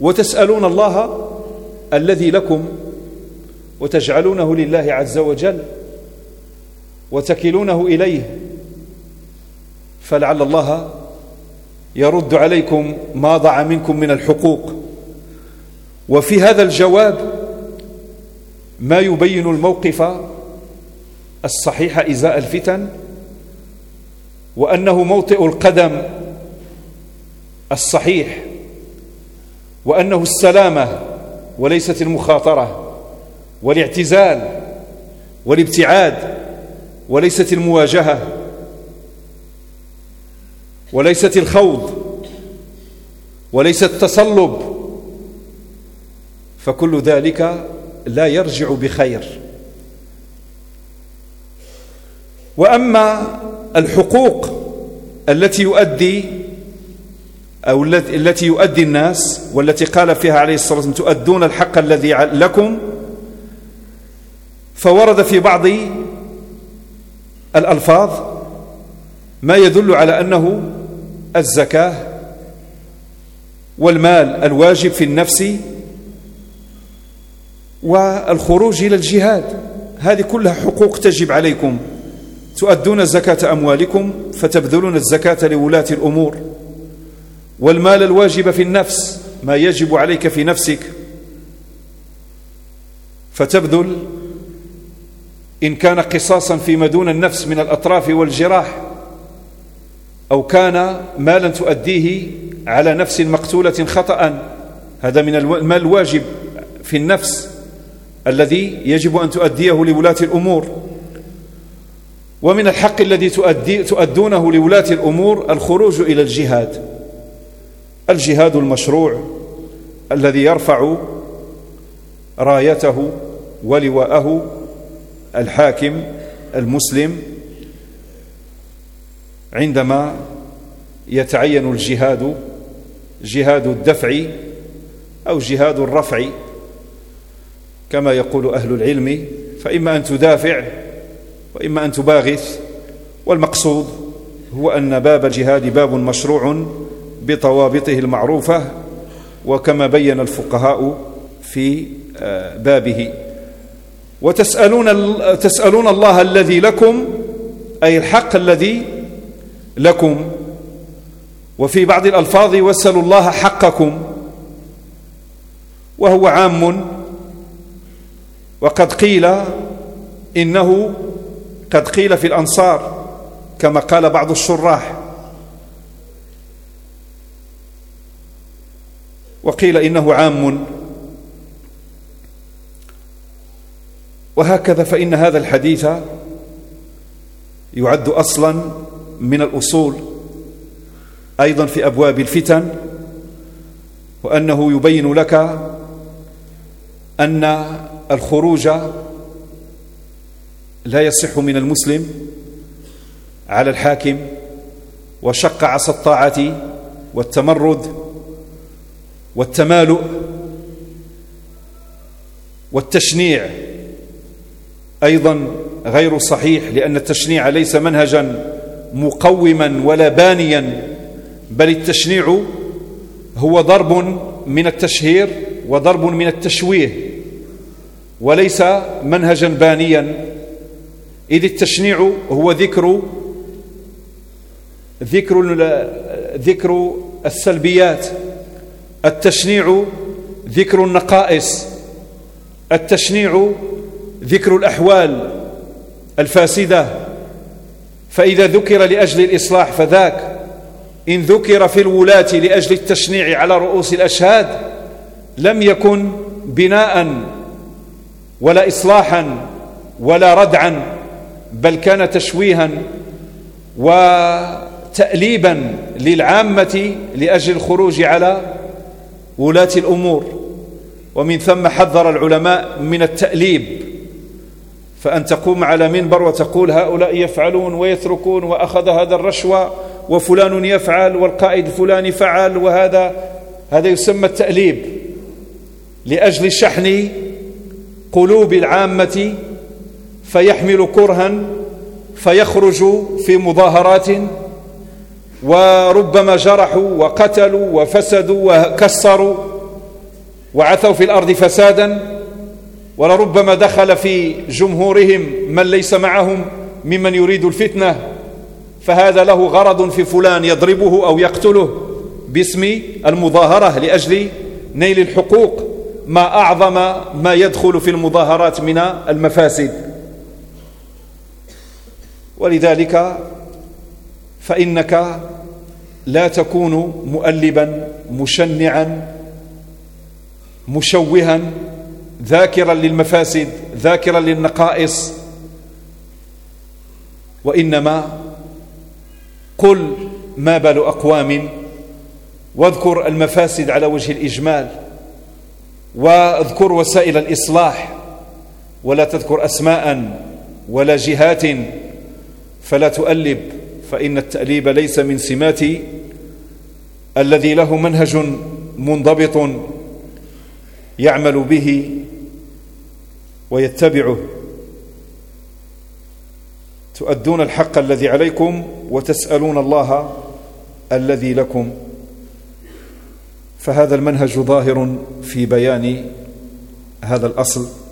وتسألون الله الذي لكم وتجعلونه لله عز وجل وتكلونه إليه فلعل الله يرد عليكم ما ضع منكم من الحقوق. وفي هذا الجواب ما يبين الموقف الصحيح إزاء الفتن وأنه موطئ القدم الصحيح وأنه السلامة وليست المخاطرة والاعتزال والابتعاد وليست المواجهة وليست الخوض وليس التصلب فكل ذلك لا يرجع بخير. وأما الحقوق التي يؤدي أو التي يؤدي الناس والتي قال فيها عليه الصلاة والسلام تؤدون الحق الذي لكم. فورد في بعض الألفاظ ما يدل على أنه الزكاة والمال الواجب في النفس والخروج إلى الجهاد. هذه كلها حقوق تجب عليكم. تؤدون زكاه أموالكم فتبذلون الزكاة لولاة الأمور. والمال الواجب في النفس ما يجب عليك في نفسك. فتبذل إن كان قصاصا فيما دون النفس من الأطراف والجراح أو كان مالا تؤديه على نفس مقتولة خطا. هذا من المال الواجب في النفس الذي يجب أن تؤديه لولاة الأمور. ومن الحق الذي تؤدي تؤدونه لولاة الأمور الخروج إلى الجهاد. الجهاد المشروع الذي يرفع رايته ولواءه الحاكم المسلم عندما يتعين الجهاد جهاد الدفع أو جهاد الرفع. كما يقول أهل العلم فإما أن تدافع وإما أن تباغث والمقصود هو أن باب الجهاد باب مشروع بضوابطه المعروفة وكما بين الفقهاء في آه، بابه. وتسألون تسألون الله الذي لكم أي الحق الذي لكم. وفي بعض الألفاظ واسألوا الله حقكم وهو عام. وقد قيل إنه قد قيل في الأنصار كما قال بعض الشراح وقيل إنه عام. وهكذا فإن هذا الحديث يعد أصلا من الأصول أيضا في أبواب الفتن وأنه يبين لك أن الخروج لا يصح من المسلم على الحاكم وشق عصا الطاعة والتمرد والتمالؤ والتشنيع أيضا غير صحيح لأن التشنيع ليس منهجا مقوما ولا بانيا بل التشنيع هو ضرب من التشهير وضرب من التشويه وليس منهجا بانيا. إذ التشنيع هو ذكر ذكر ذكر السلبيات. التشنيع ذكر النقائص التشنيع ذكر الأحوال الفاسدة فإذا ذكر لأجل الإصلاح فذاك إن ذكر في الولاة لأجل التشنيع على رؤوس الأشهاد لم يكن بناء ولا إصلاحا ولا ردعا بل كان تشويها وتأليبا للعامة لأجل الخروج على ولاة الأمور ومن ثم حذر العلماء من التأليب فأن تقوم على منبر وتقول هؤلاء يفعلون ويتركون وأخذ هذا الرشوة وفلان يفعل والقائد الفلاني فعل وهذا هذا يسمى التأليب لأجل شحن قلوب العامة فيحمل كرها فيخرج في مظاهرات وربما جرحوا وقتلوا وفسدوا وكسروا وعثوا في الأرض فسادا ولربما دخل في جمهورهم من ليس معهم ممن يريد الفتنة فهذا له غرض في فلان يضربه أو يقتله باسم المظاهرة لأجل نيل الحقوق ما أعظم ما يدخل في المظاهرات من المفاسد ولذلك فإنك لا تكون مؤلبا مشنعا مشوها ذاكرا للمفاسد ذاكرا للنقائص. وإنما قل ما بال أقوام واذكر المفاسد على وجه الإجمال واذكر وسائل الإصلاح ولا تذكر أسماء ولا جهات فلا تؤلب. فإن التأليب ليس من سمات الذي له منهج منضبط يعمل به ويتبعه. تؤدون الحق الذي عليكم وتسألون الله الذي لكم. فهذا المنهج ظاهر في بيان هذا الأصل.